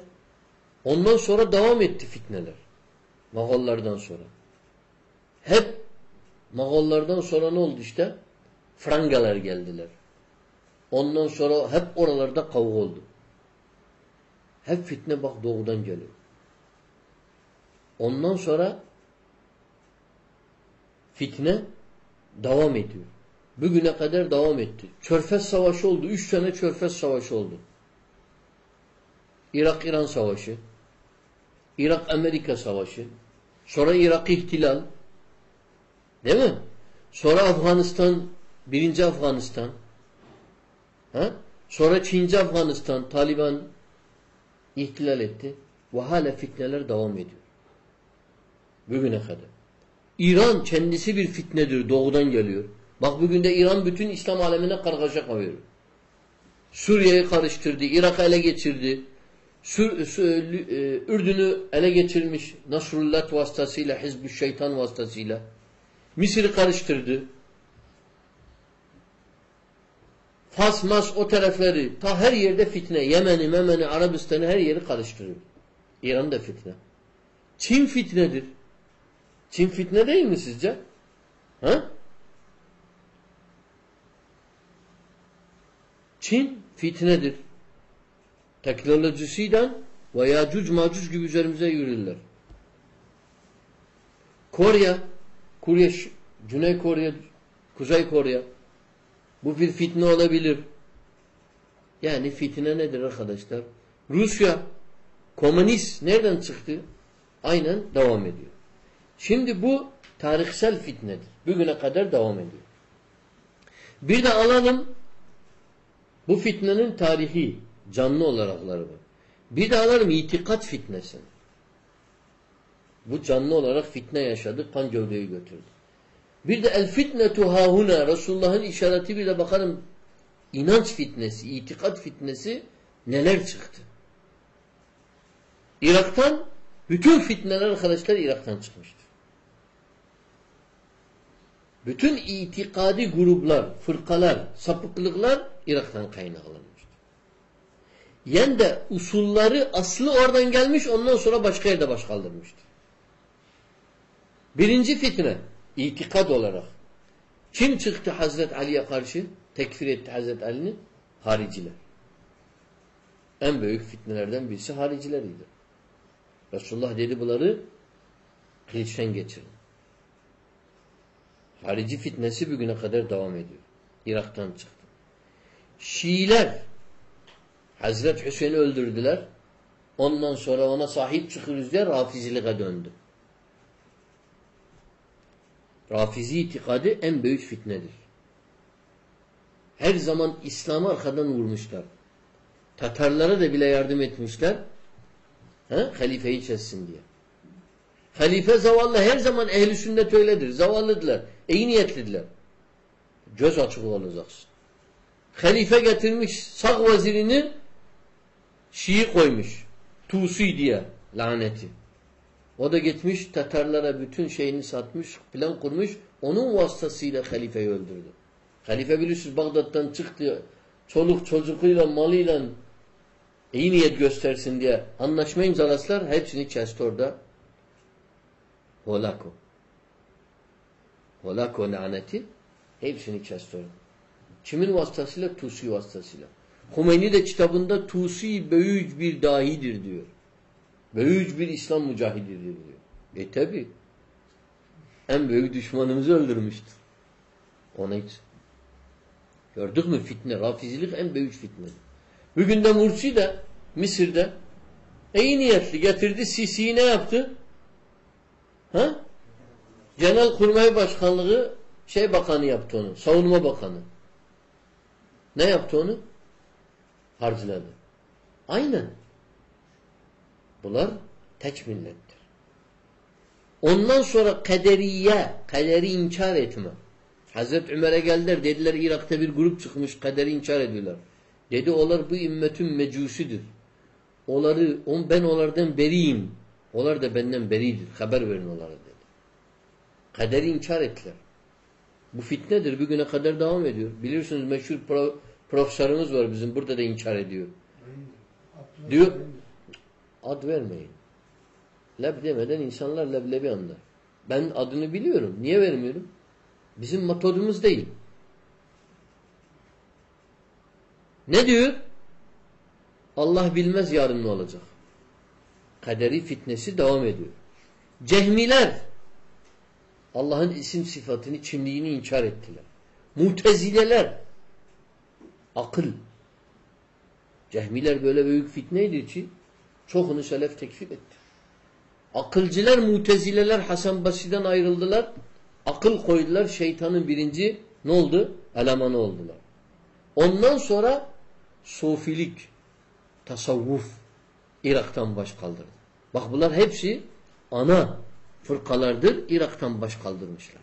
ondan sonra devam etti fitneler. Moğollardan sonra. Hep Moğollardan sonra ne oldu işte? Frangalar geldiler. Ondan sonra hep oralarda kavga oldu. Hep fitne bak doğudan geliyor. Ondan sonra fitne devam ediyor. Bugüne kadar devam etti. Çörfez Savaşı oldu. Üç sene Çörfez Savaşı oldu. Irak-İran Savaşı. Irak-Amerika Savaşı. Sonra Irak ihtilal. Değil mi? Sonra Afganistan, birinci Afganistan. Ha? Sonra Çinci Afganistan, Taliban ihtilal etti. Ve hala fitneler devam ediyor. Bugüne kadar. İran kendisi bir fitnedir. Doğudan geliyor. Bak bugün de İran bütün İslam alemine kargaşa koyuyor. Suriye'yi karıştırdı. Irak'ı ele geçirdi. E, Ürdün'ü ele geçirmiş Nasrullah vasıtasıyla, Hizb-ü Şeytan vasıtasıyla. Mısır'ı karıştırdı. Fas, Mas o tarafları ta her yerde fitne. Yemen'i, Memen'i, Arabistan'ı her yeri karıştırıyor. İran da fitne. Çin fitnedir. Çin fitne değil mi sizce? Ha? Çin fitnedir. Teknolojisiyle ve Yacuc Macuc gibi üzerimize yürürler. Kore, Kore, Güney Kore, Kuzey Kore bu bir fitne olabilir. Yani fitne nedir arkadaşlar? Rusya komünist nereden çıktı? Aynen devam ediyor. Şimdi bu tarihsel fitnedir. Bugüne kadar devam ediyor. Bir de alalım bu fitnenin tarihi canlı olarakları var. Bir de alalım itikat fitnesini. Bu canlı olarak fitne yaşadı, kan gövdeyi götürdü. Bir de el fitnetu hahuna Resulullah'ın işareti bir de bakalım inanç fitnesi, itikat fitnesi neler çıktı. Irak'tan bütün fitneler arkadaşlar Irak'tan çıkmıştır. Bütün itikadi gruplar, fırkalar, sapıklıklar Irak'tan kaynaklanmıştır. Yani de usulları aslı oradan gelmiş ondan sonra başka yerde baş kaldırmıştır. Birinci fitne itikad olarak. Kim çıktı Hazret Ali'ye karşı? Tekfir etti Hazret Ali'ni? Hariciler. En büyük fitnelerden birisi haricileriydi. Resulullah dedi bunları kılıçtan geçirin. Harici fitnesi bugüne kadar devam ediyor. Irak'tan çıktı. Şiiler Hazret Hüseyin'i öldürdüler. Ondan sonra ona sahip çıkırız diye rafiziliğe döndü. Rafizi itikadı en büyük fitnedir. Her zaman İslam'ı arkadan vurmuşlar. Tatarlara da bile yardım etmişler. He? Halifeyi kessin diye. Halife zavallı her zaman ehli sünnet öyledir. Zavallıdılar. İyi niyetlidiler. Göz açık olacaksın. Halife getirmiş sağ vezirini Şii koymuş. Tusi diye laneti. O da gitmiş Tatarlara bütün şeyini satmış, plan kurmuş. Onun vasıtasıyla halifeyi öldürdü. Halife biliyorsunuz Bağdat'tan çıktı. Çoluk çocukuyla, malıyla iyi niyet göstersin diye anlaşma imzalaslar. Hepsini kesti orada. Holako. Holako laneti hepsini kesti orada. Kimin vasıtasıyla? Tusi vasıtasıyla. Humeyni de kitabında Tusi büyük bir dahidir diyor. Büyük bir İslam mücahididir diyor. E tabi. En büyük düşmanımızı öldürmüştür. Ona hiç. Gördük mü fitne? Rafizilik en büyük fitne. Bugün de Mursi de Mısır'da iyi niyetli getirdi. Sisi'yi ne yaptı? Ha? Genel Kurmay Başkanlığı şey bakanı yaptı onu. Savunma bakanı. Ne yaptı onu? Harcıladı. Aynen. Bunlar tek millettir. Ondan sonra kaderiye, kaderi inkar etme. Hazreti Ömer'e geldiler dediler Irak'ta bir grup çıkmış kaderi inkar ediyorlar. Dedi onlar bu ümmetin mecusidir. Onları, on, ben onlardan beriyim. Onlar da benden beridir. Haber verin onlara dedi. Kaderi inkar ettiler. Bu fitnedir. Bir güne kadar devam ediyor. Bilirsiniz meşhur pro, profesörümüz var bizim. Burada da inkar ediyor. Diyor ad vermeyin. Leb demeden insanlar leblebi anlar. Ben adını biliyorum. Niye vermiyorum? Bizim metodumuz değil. Ne diyor? Allah bilmez yarın ne olacak. Kaderi fitnesi devam ediyor. Cehmiler Allah'ın isim sıfatını, kimliğini inkar ettiler. Mutezileler akıl. Cehmiler böyle büyük fitneydi ki çoğunu selef tekfir etti. Akılcılar, mutezileler Hasan Basri'den ayrıldılar. Akıl koydular. Şeytanın birinci ne oldu? Elemanı oldular. Ondan sonra sofilik, tasavvuf Irak'tan baş kaldırdı. Bak bunlar hepsi ana fırkalardır. Irak'tan baş kaldırmışlar.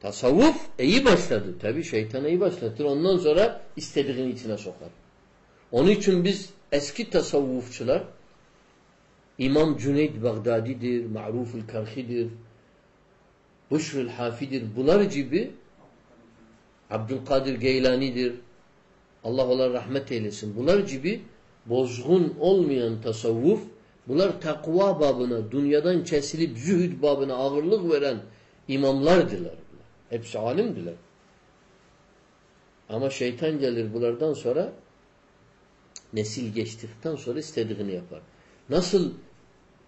Tasavvuf iyi başladı. Tabi şeytan iyi başlatır. Ondan sonra istediğini içine sokar. Onun için biz eski tasavvufçular İmam Cüneyd Bagdadi'dir, Ma'ruf-ül Karhi'dir, Buşrül Hafi'dir. Bunlar gibi Abdülkadir Geylani'dir. Allah onlara rahmet eylesin. Bunlar gibi bozgun olmayan tasavvuf, bunlar takva babına, dünyadan kesilip zühd babına ağırlık veren imamlardılar. Hepsi alimdiler. Ama şeytan gelir bunlardan sonra nesil geçtikten sonra istediğini yapar. Nasıl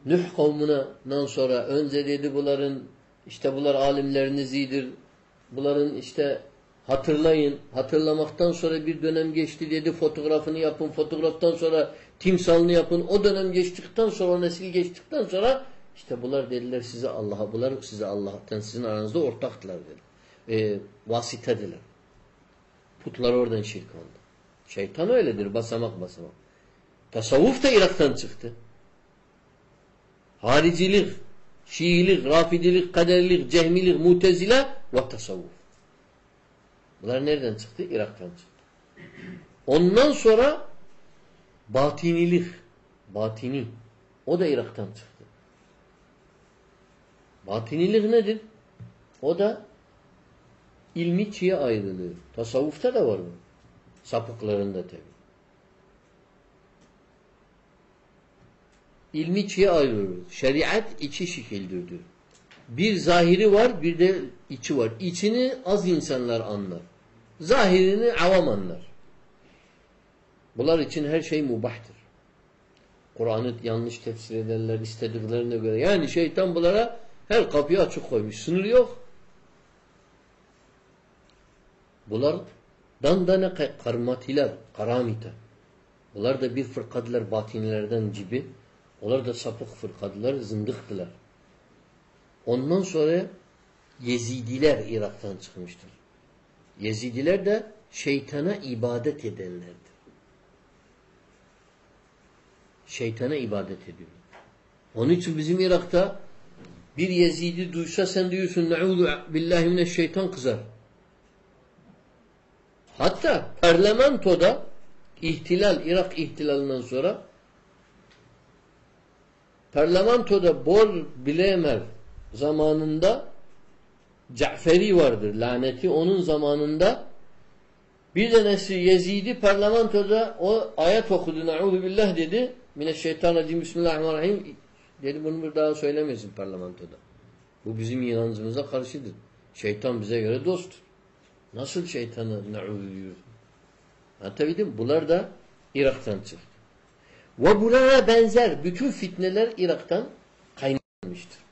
Nuh kavminden sonra önce dedi bunların işte bunlar alimleriniz iyidir. Bunların işte hatırlayın. Hatırlamaktan sonra bir dönem geçti dedi fotoğrafını yapın. Fotoğraftan sonra timsalını yapın. O dönem geçtikten sonra o nesil geçtikten sonra işte bunlar dediler size Allah'a. Bunlar size Allah'tan sizin aranızda ortaktılar dedi. E, vasitediler. Putlar oradan şirk oldu. Şeytan öyledir basamak basamak. Tasavvuf da Irak'tan çıktı. Haricilik, Şiilik, Rafidilik, Kaderlik, Cehmilik, Mutezile ve tasavvuf. Bunlar nereden çıktı? Irak'tan çıktı. Ondan sonra batinilik, batini. O da Irak'tan çıktı. Batinilik nedir? O da ilmi ikiye ayrılığı. Tasavvufta da var bu. Sapıklarında tabi. İlmi ikiye ayrılır. Şeriat iki şekildir. Bir zahiri var, bir de içi var. İçini az insanlar anlar. Zahirini avam anlar. Bunlar için her şey mubahtır. Kur'an'ı yanlış tefsir ederler istediklerine göre. Yani şeytan bunlara her kapıyı açık koymuş. Sınır yok. Bunlar dandana karmatiler, karamita. Bunlar da bir fırkadılar batinilerden gibi. Onlar da sapık fırkadılar, zındıktılar. Ondan sonra Yezidiler Irak'tan çıkmıştır. Yezidiler de şeytana ibadet edenlerdir. Şeytana ibadet ediyor. Onun için bizim Irak'ta bir Yezidi duysa sen diyorsun ne'udu billahi mineşşeytan kızar. Hatta parlamentoda ihtilal, Irak ihtilalinden sonra parlamentoda Bor Bilemer zamanında Ca'feri vardır laneti. Onun zamanında bir tanesi Yezidi parlamentoda o ayet okudu. Ne'udhu billah dedi. Mineşşeytanirracim. Bismillahirrahmanirrahim. Dedi bunu bir daha söylemesin parlamentoda. Bu bizim inancımıza karşıdır. Şeytan bize göre dosttur. Nasıl şeytanı ne'udhu diyor? Anlatabildim? Bunlar da Irak'tan çıktı. Ve bunlara benzer bütün fitneler Irak'tan kaynaklanmıştır.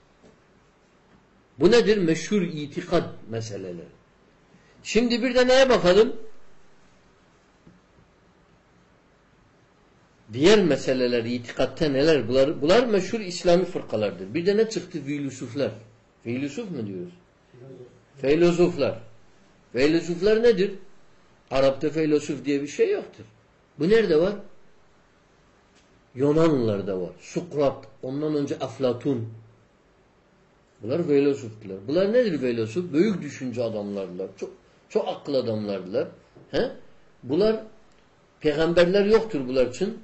Bu nedir? Meşhur itikad meseleleri. Şimdi bir de neye bakalım? Diğer meseleler, itikatta neler? Bunlar, bunlar meşhur İslami fırkalardır. Bir de ne çıktı? Filusuflar. Filusuf mu diyoruz? Filozoflar. Filozoflar nedir? Arap'ta filosof diye bir şey yoktur. Bu nerede var? Yunanlılarda var. Sukrat, ondan önce Aflatun. Bunlar filozoflar. Bunlar nedir filozof? Büyük düşünce adamlarlar. Çok Çok akıl adamlardılar. He? Bunlar peygamberler yoktur bunlar için.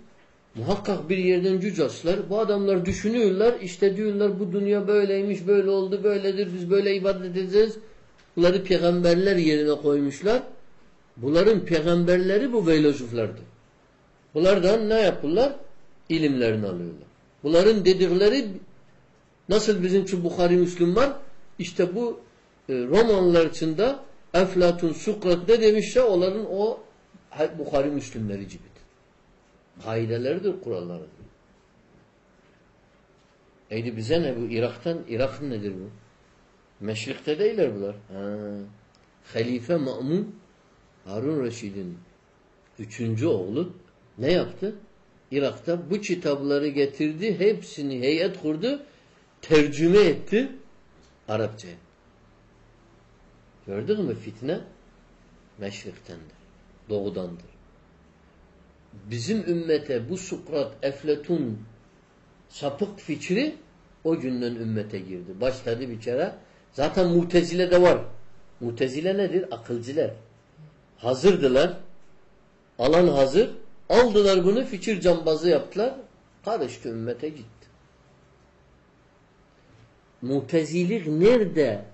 Muhakkak bir yerden güç aslar. Bu adamlar düşünüyorlar. işte diyorlar bu dünya böyleymiş, böyle oldu, böyledir. Biz böyle ibadet edeceğiz. Bunları peygamberler yerine koymuşlar. Bunların peygamberleri bu filozoflardır. Bunlardan ne yapıyorlar? İlimlerini alıyorlar. Bunların dedikleri nasıl bizim için Bukhari Müslüm var? İşte bu e, romanlar içinde Eflatun, Sukrat ne demişse onların o Bukhari Müslümleri gibidir. Kaideleridir, kurallarıdır. Eydi bize ne bu? Irak'tan, Irak nedir bu? Meşrik'te değiller bunlar. Ha. Halife Ma'mun Harun Reşid'in üçüncü oğlu ne yaptı? Irak'ta bu kitapları getirdi, hepsini heyet kurdu, tercüme etti Arapçaya. Gördün mü fitne? Meşriktendir, doğudandır. Bizim ümmete bu Sukrat, Efletun sapık fikri o günden ümmete girdi. Başladı bir kere. Zaten mutezile de var. Mutezile nedir? Akılcılar. Hazırdılar. Alan hazır. Aldılar bunu fikir cambazı yaptılar. Karıştı ümmete gitti. Mutezilik nerede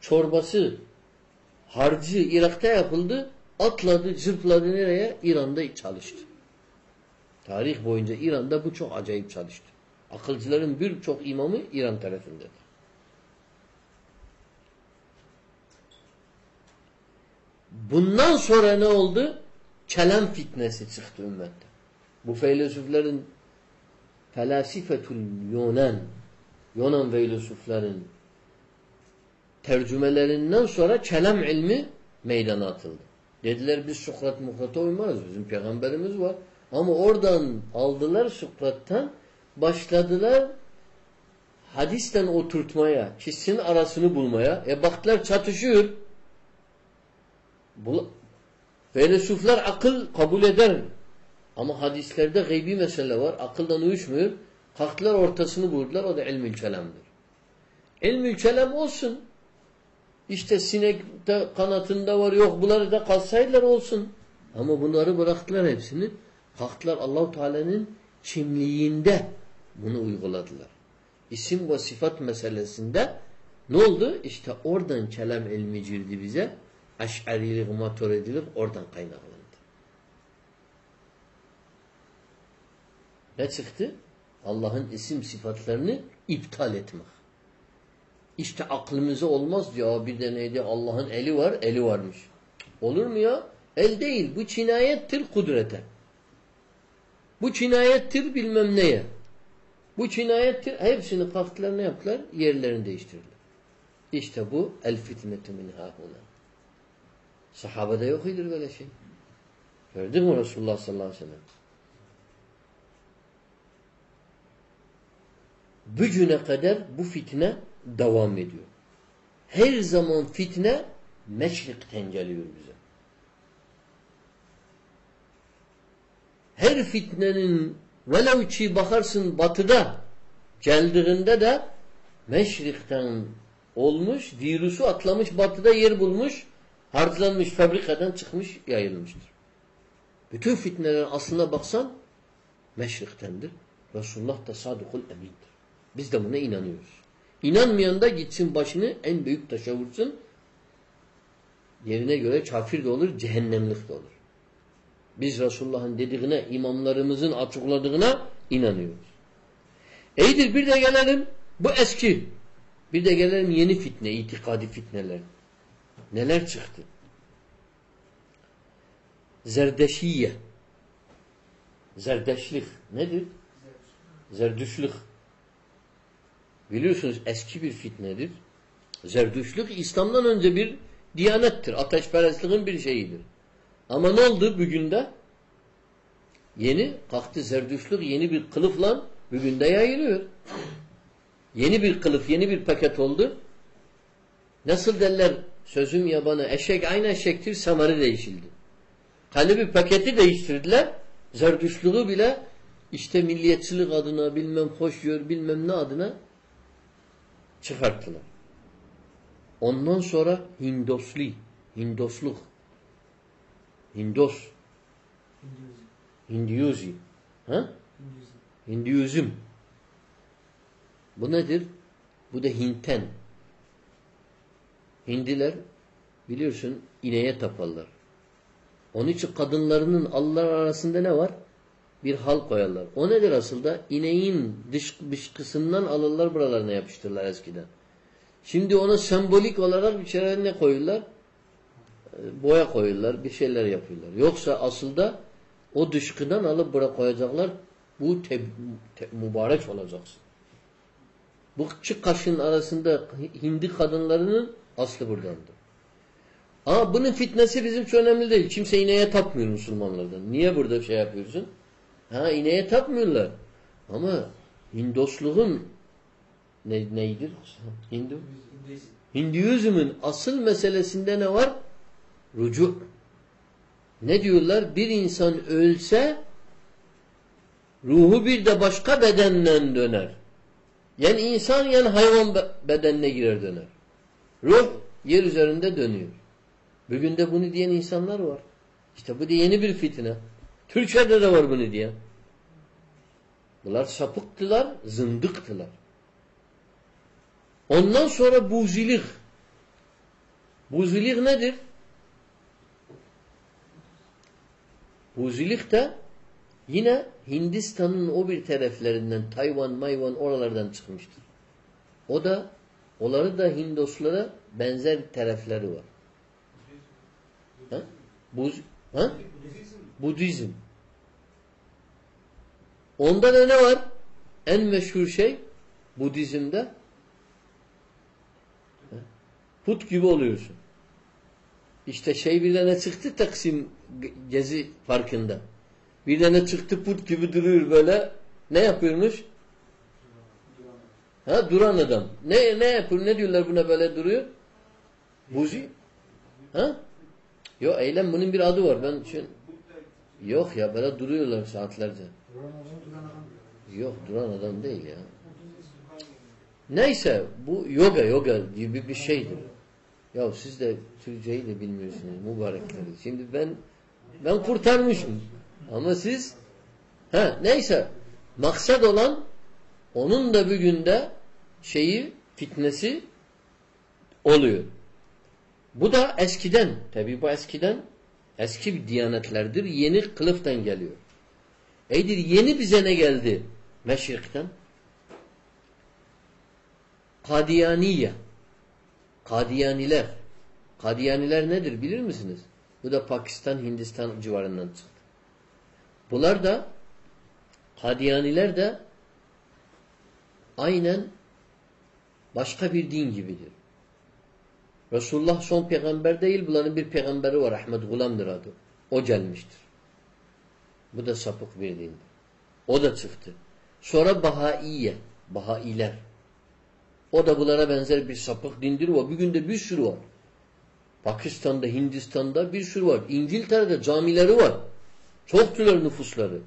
çorbası harcı Irak'ta yapıldı atladı zırpladı nereye? İran'da çalıştı. Tarih boyunca İran'da bu çok acayip çalıştı. Akılcıların birçok imamı İran tarafındadır. Bundan sonra ne oldu? Kelam fitnesi çıktı ümmette. Bu filozofların felasifetul Yunan Yunan filozofların tercümelerinden sonra kelam ilmi meydana atıldı. Dediler biz Sokrat Mukrat'a uymarız. Bizim peygamberimiz var. Ama oradan aldılar Sokrat'tan başladılar hadisten oturtmaya, kişinin arasını bulmaya. E baktılar çatışıyor. Bu, Felsefeler akıl kabul eder. Ama hadislerde gaybi mesele var. Akıldan uyuşmuyor. Kalktılar ortasını buldular. O da ilmül kelamdır. İlmül kelam olsun. İşte sinek de kanatında var yok bunları da kalsaydılar olsun. Ama bunları bıraktılar hepsini. Kalktılar Allahu Teala'nın kimliğinde bunu uyguladılar. İsim ve sıfat meselesinde ne oldu? İşte oradan kelam ilmi girdi bize. Eş'arilik, maturidilik oradan kaynaklandı. Ne çıktı? Allah'ın isim sıfatlarını iptal etmek. İşte aklımıza olmaz diyor. Bir de neydi? Allah'ın eli var, eli varmış. Olur mu ya? El değil. Bu cinayettir kudrete. Bu cinayettir bilmem neye. Bu cinayettir. Hepsini kalktılar ne yaptılar? Yerlerini değiştirdiler. İşte bu el fitnetu min hahuna. Sahabede yok idir böyle şey. Gördün mü Resulullah sallallahu aleyhi ve sellem? Bugüne kadar bu fitne devam ediyor. Her zaman fitne meşrikten geliyor bize. Her fitnenin velev ki bakarsın batıda geldiğinde de meşrikten olmuş, virüsü atlamış, batıda yer bulmuş, harcanmış, fabrikadan çıkmış, yayılmıştır. Bütün fitnelerin aslına baksan meşriktendir. Resulullah da sadıkul emindir. Biz de buna inanıyoruz. İnanmayan da gitsin başını en büyük taşa vursun. Yerine göre kafir de olur, cehennemlik de olur. Biz Resulullah'ın dediğine, imamlarımızın açıkladığına inanıyoruz. İyidir bir de gelelim, bu eski. Bir de gelelim yeni fitne, itikadi fitneler. Neler çıktı? Zerdeşiye. Zerdeşlik nedir? Zerdüşlük. Biliyorsunuz eski bir fitnedir. Zerdüşlük İslam'dan önce bir diyanettir. Ateşperestliğin bir şeyidir. Ama ne oldu bugün de? Yeni kalktı zerdüşlük yeni bir kılıfla bugün de yayılıyor. Yeni bir kılıf, yeni bir paket oldu. Nasıl derler sözüm yabanı eşek aynı eşektir samarı değişildi. Hani bir paketi değiştirdiler. Zerdüşlüğü bile işte milliyetçilik adına bilmem hoşgör bilmem ne adına çıkarttılar. Ondan sonra Hindosli Hindosluk. Hindos. Hinduizm. Ha? Hinduizm. Bu nedir? Bu da Hinten. Hindiler biliyorsun ineğe taparlar. Onun için kadınlarının Allah arasında ne var? Bir hal koyarlar. O nedir aslında? İneğin dış dışkısından alırlar buralarına yapıştırırlar eskiden. Şimdi ona sembolik olarak bir şeyler ne koyuyorlar? Ee, Boya koyuyorlar, bir şeyler yapıyorlar. Yoksa aslında o dışkıdan alıp buraya koyacaklar. Bu te, te, mübarek olacaksın. Bu çık kaşın arasında hindi kadınlarının aslı buradandır. Ama bunun fitnesi bizim için önemli değil. Kimse ineğe tapmıyor Müslümanlardan. Niye burada şey yapıyorsun? Ha ineğe tapmıyorlar. Ama Hindosluğun ne, neydir? Hindu? Hinduizmin asıl meselesinde ne var? Rucu. Ne diyorlar? Bir insan ölse ruhu bir de başka bedenden döner. Yani insan yani hayvan bedenine girer döner. Ruh yer üzerinde dönüyor. Bugün de bunu diyen insanlar var. İşte bu da yeni bir fitne. Türkçe'de de var bunu diyen. Bunlar sapıktılar, zındıktılar. Ondan sonra buzilik. Buzilik nedir? Buzilik de yine Hindistan'ın o bir taraflarından Tayvan, Mayvan oralardan çıkmıştır. O da onları da Hindoslara benzer tarafları var. Ha? Buz, ha? Onda da ne var? En meşhur şey Budizm'de put gibi oluyorsun. İşte şey bir tane çıktı Taksim Gezi Parkı'nda. Bir tane çıktı put gibi duruyor böyle. Ne yapıyormuş? Ha duran adam. Ne ne yapıyor? Ne diyorlar buna böyle duruyor? Buzi. Ha? Yok eylem bunun bir adı var. Ben şu Yok ya böyle duruyorlar saatlerce. Yok duran adam değil ya. Neyse bu yoga yoga gibi bir şeydir. Ya siz de Türkçeyi de bilmiyorsunuz mübarekleri. Şimdi ben ben kurtarmışım. Ama siz ha neyse maksat olan onun da bir günde şeyi fitnesi oluyor. Bu da eskiden tabi bu eskiden eski bir diyanetlerdir. Yeni kılıftan geliyor. Eydir yeni bize ne geldi? Meşrikten. Kadiyaniye. Kadiyaniler. Kadiyaniler nedir bilir misiniz? Bu da Pakistan, Hindistan civarından çıktı. Bunlar da Kadiyaniler de aynen başka bir din gibidir. Resulullah son peygamber değil, bunların bir peygamberi var. Ahmet Gulam'dır adı. O gelmiştir. Bu da sapık bir dindir. O da çıktı. Sonra Bahaiye, Bahailer. O da bunlara benzer bir sapık dindir var. Bugün de bir sürü var. Pakistan'da, Hindistan'da bir sürü var. İngiltere'de camileri var. Çoktular nüfusları.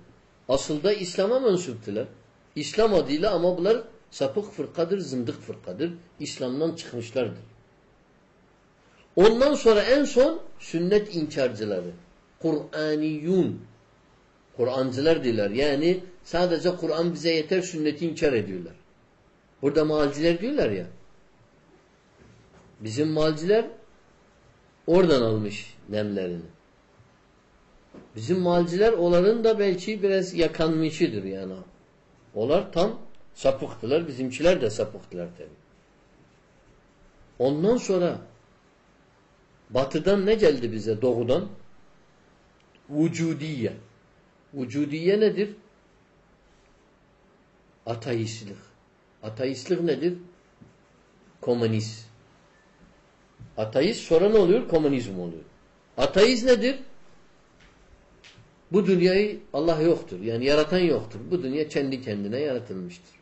Aslında İslam'a mensuptular. İslam adıyla ama bunlar sapık fırkadır, zındık fırkadır. İslam'dan çıkmışlardır. Ondan sonra en son sünnet inkarcıları. Kur'aniyun. Kur'ancılar diyorlar. Yani sadece Kur'an bize yeter sünneti inkar ediyorlar. Burada malciler diyorlar ya. Bizim malciler oradan almış nemlerini. Bizim malciler onların da belki biraz yakanmışıdır yani. Onlar tam sapıktılar. Bizimkiler de sapıktılar tabi. Ondan sonra batıdan ne geldi bize doğudan? Vücudiye. Vücudiye nedir? Ateistlik. Ateistlik nedir? Komünist. Ateist sonra ne oluyor? Komünizm oluyor. Ateist nedir? Bu dünyayı Allah yoktur. Yani yaratan yoktur. Bu dünya kendi kendine yaratılmıştır.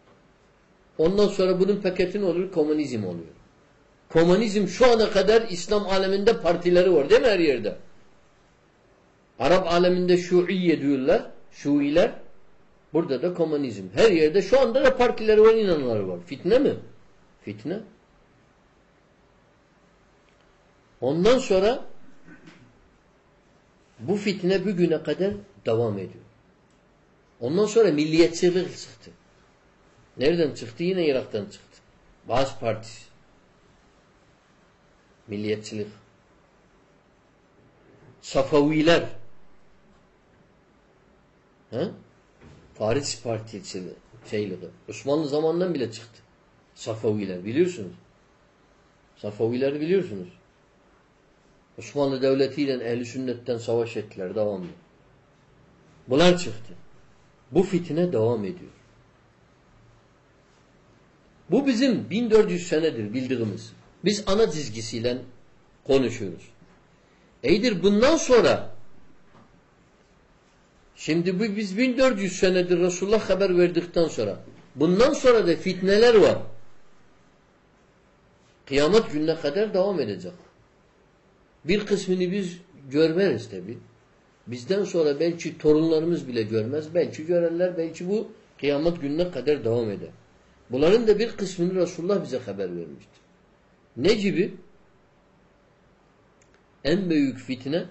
Ondan sonra bunun paketi ne olur? Komünizm oluyor. Komünizm şu ana kadar İslam aleminde partileri var değil mi her yerde? Arap aleminde Şuiye diyorlar. Şuiler. Burada da komünizm. Her yerde şu anda da partileri var, inananları var. Fitne mi? Fitne. Ondan sonra Bu fitne bugüne kadar devam ediyor. Ondan sonra milliyetçilik çıktı. Nereden çıktı? Yine Irak'tan çıktı. Bazı partisi. Milliyetçilik. Safaviler. He? Paris Partisi şeyliği. Osmanlı zamanından bile çıktı. Safaviler biliyorsunuz. Safavileri biliyorsunuz. Osmanlı devletiyle ehli sünnetten savaş ettiler devamlı. Bunlar çıktı. Bu fitne devam ediyor. Bu bizim 1400 senedir bildiğimiz. Biz ana çizgisiyle konuşuyoruz. Eydir bundan sonra şimdi bu biz 1400 senedir Resulullah haber verdikten sonra bundan sonra da fitneler var. Kıyamet gününe kadar devam edecek. Bir kısmını biz görmeriz tabi. Bizden sonra belki torunlarımız bile görmez. Belki görürler. Belki bu kıyamet gününe kadar devam eder. Bunların da bir kısmını Resulullah bize haber vermiştir. Ne gibi? En büyük fitne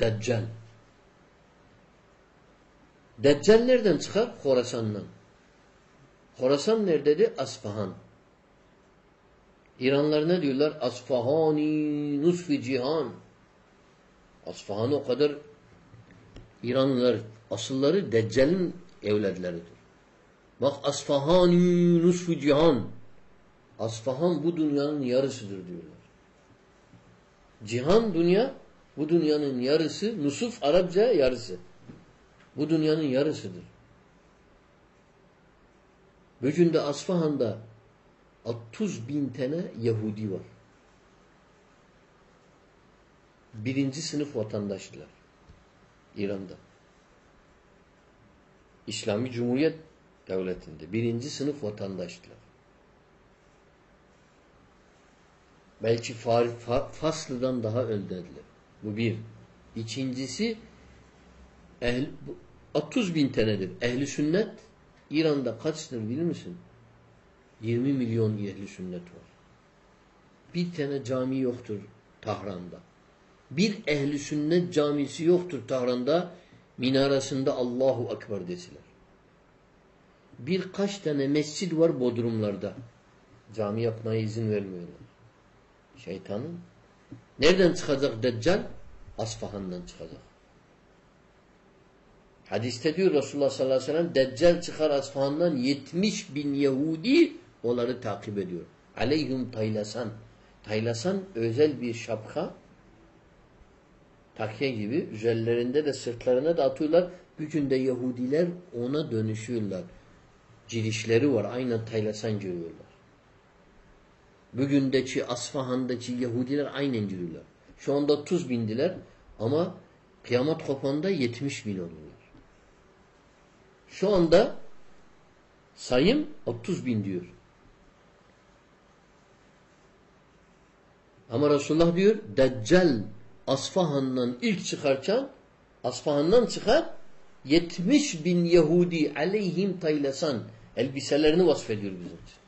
Deccal. Deccal nereden çıkar? Horasan'dan. Horasan nerededir? Asfahan. İranlar ne diyorlar? Asfahani nusfi cihan. Asfahan o kadar İranlılar asılları Deccal'in evladlarıdır. Bak Asfahani nusfi cihan. Asfahan bu dünyanın yarısıdır diyorlar. Cihan dünya bu dünyanın yarısı. Nusuf Arapça yarısı. Bu dünyanın yarısıdır. Bugün de Asfahan'da 30 bin tane Yahudi var. Birinci sınıf vatandaşlar. İran'da. İslami Cumhuriyet Devleti'nde. Birinci sınıf vatandaşlar. Belki Faslı'dan daha öldediler. Bu bir. İkincisi ehl, 30 bin tanedir. Ehli sünnet İran'da kaçtır bilir misin? 20 milyon ehli sünnet var. Bir tane cami yoktur Tahran'da. Bir ehli sünnet camisi yoktur Tahran'da. Minarasında Allahu Ekber deseler. Birkaç tane mescid var Bodrumlarda. Cami yapmaya izin vermiyorlar. Şeytanın. Nereden çıkacak Deccal? Asfahan'dan çıkacak. Hadiste diyor Resulullah sallallahu aleyhi ve sellem Deccal çıkar Asfahan'dan 70 bin Yahudi onları takip ediyor. Aleyhum taylasan. Taylasan özel bir şapka takye gibi üzerlerinde de sırtlarına da atıyorlar. Bugün de Yahudiler ona dönüşüyorlar. Cirişleri var. Aynen taylasan görüyorlar. Bugündeki Asfahan'daki Yahudiler aynen giriyorlar. Şu anda tuz bindiler ama kıyamet kopanda 70 bin oluyorlar. Şu anda sayım 30 bin diyor. Ama Resulullah diyor Deccal Asfahan'dan ilk çıkarken Asfahan'dan çıkar 70 bin Yahudi aleyhim taylasan elbiselerini vasfediyor bizim için.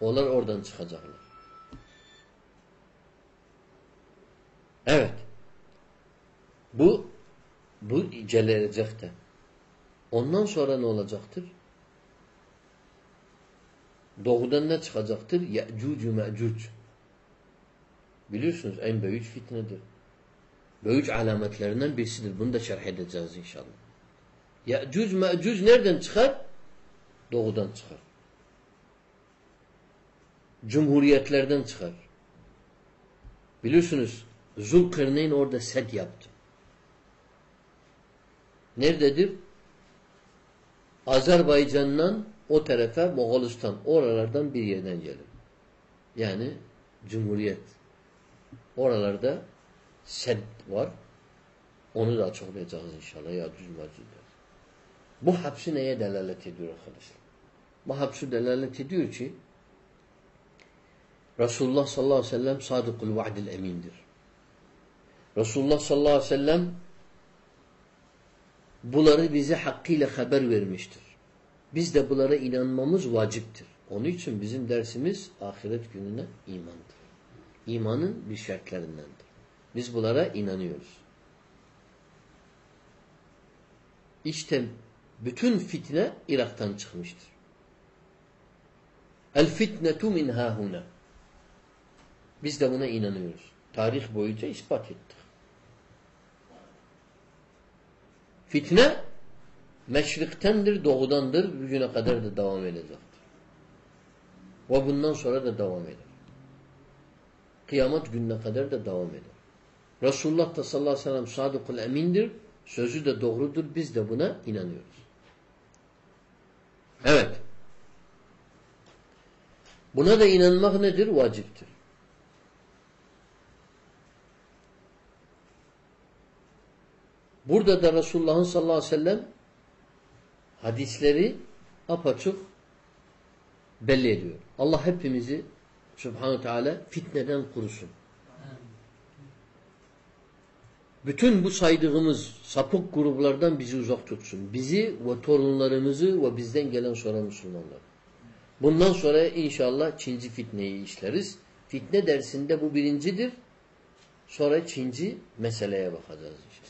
Onlar oradan çıkacaklar. Evet. Bu bu gelecekte. Ondan sonra ne olacaktır? Doğudan ne çıkacaktır? Ye'cucu me'cuc. Biliyorsunuz en büyük fitnedir. Büyük alametlerinden birisidir. Bunu da şerh edeceğiz inşallah. Ye'cuc me'cuc nereden çıkar? Doğudan çıkar. Cumhuriyetlerden çıkar. Biliyorsunuz Zulkarneyn orada sed yaptı. Nerededir? Azerbaycan'dan o tarafa Moğolistan. Oralardan bir yerden gelir. Yani Cumhuriyet. Oralarda sed var. Onu da açıklayacağız inşallah. Ya düz Bu hapsi neye delalet ediyor arkadaşlar? Bu hapsi delalet ediyor ki Resulullah sallallahu aleyhi ve sellem sadıkul vaadil emindir. Resulullah sallallahu aleyhi ve sellem bunları bize hakkıyla haber vermiştir. Biz de bunlara inanmamız vaciptir. Onun için bizim dersimiz ahiret gününe imandır. İmanın bir şartlarındandır. Biz bunlara inanıyoruz. İşte bütün fitne Irak'tan çıkmıştır. El fitnetu min hahuna. Biz de buna inanıyoruz. Tarih boyunca ispat ettik. Fitne meşriktendir, doğudandır. Bugüne kadar da devam edecektir. Ve bundan sonra da devam eder. Kıyamet gününe kadar da devam eder. Resulullah da sallallahu aleyhi ve sellem sadıkul emindir. Sözü de doğrudur. Biz de buna inanıyoruz. Evet. Buna da inanmak nedir? Vaciptir. Burada da Resulullah'ın sallallahu aleyhi ve sellem hadisleri apaçık belli ediyor. Allah hepimizi subhanahu teala fitneden korusun. Bütün bu saydığımız sapık gruplardan bizi uzak tutsun. Bizi ve torunlarımızı ve bizden gelen sonra Müslümanlar. Bundan sonra inşallah Çinci fitneyi işleriz. Fitne dersinde bu birincidir. Sonra Çinci meseleye bakacağız işte.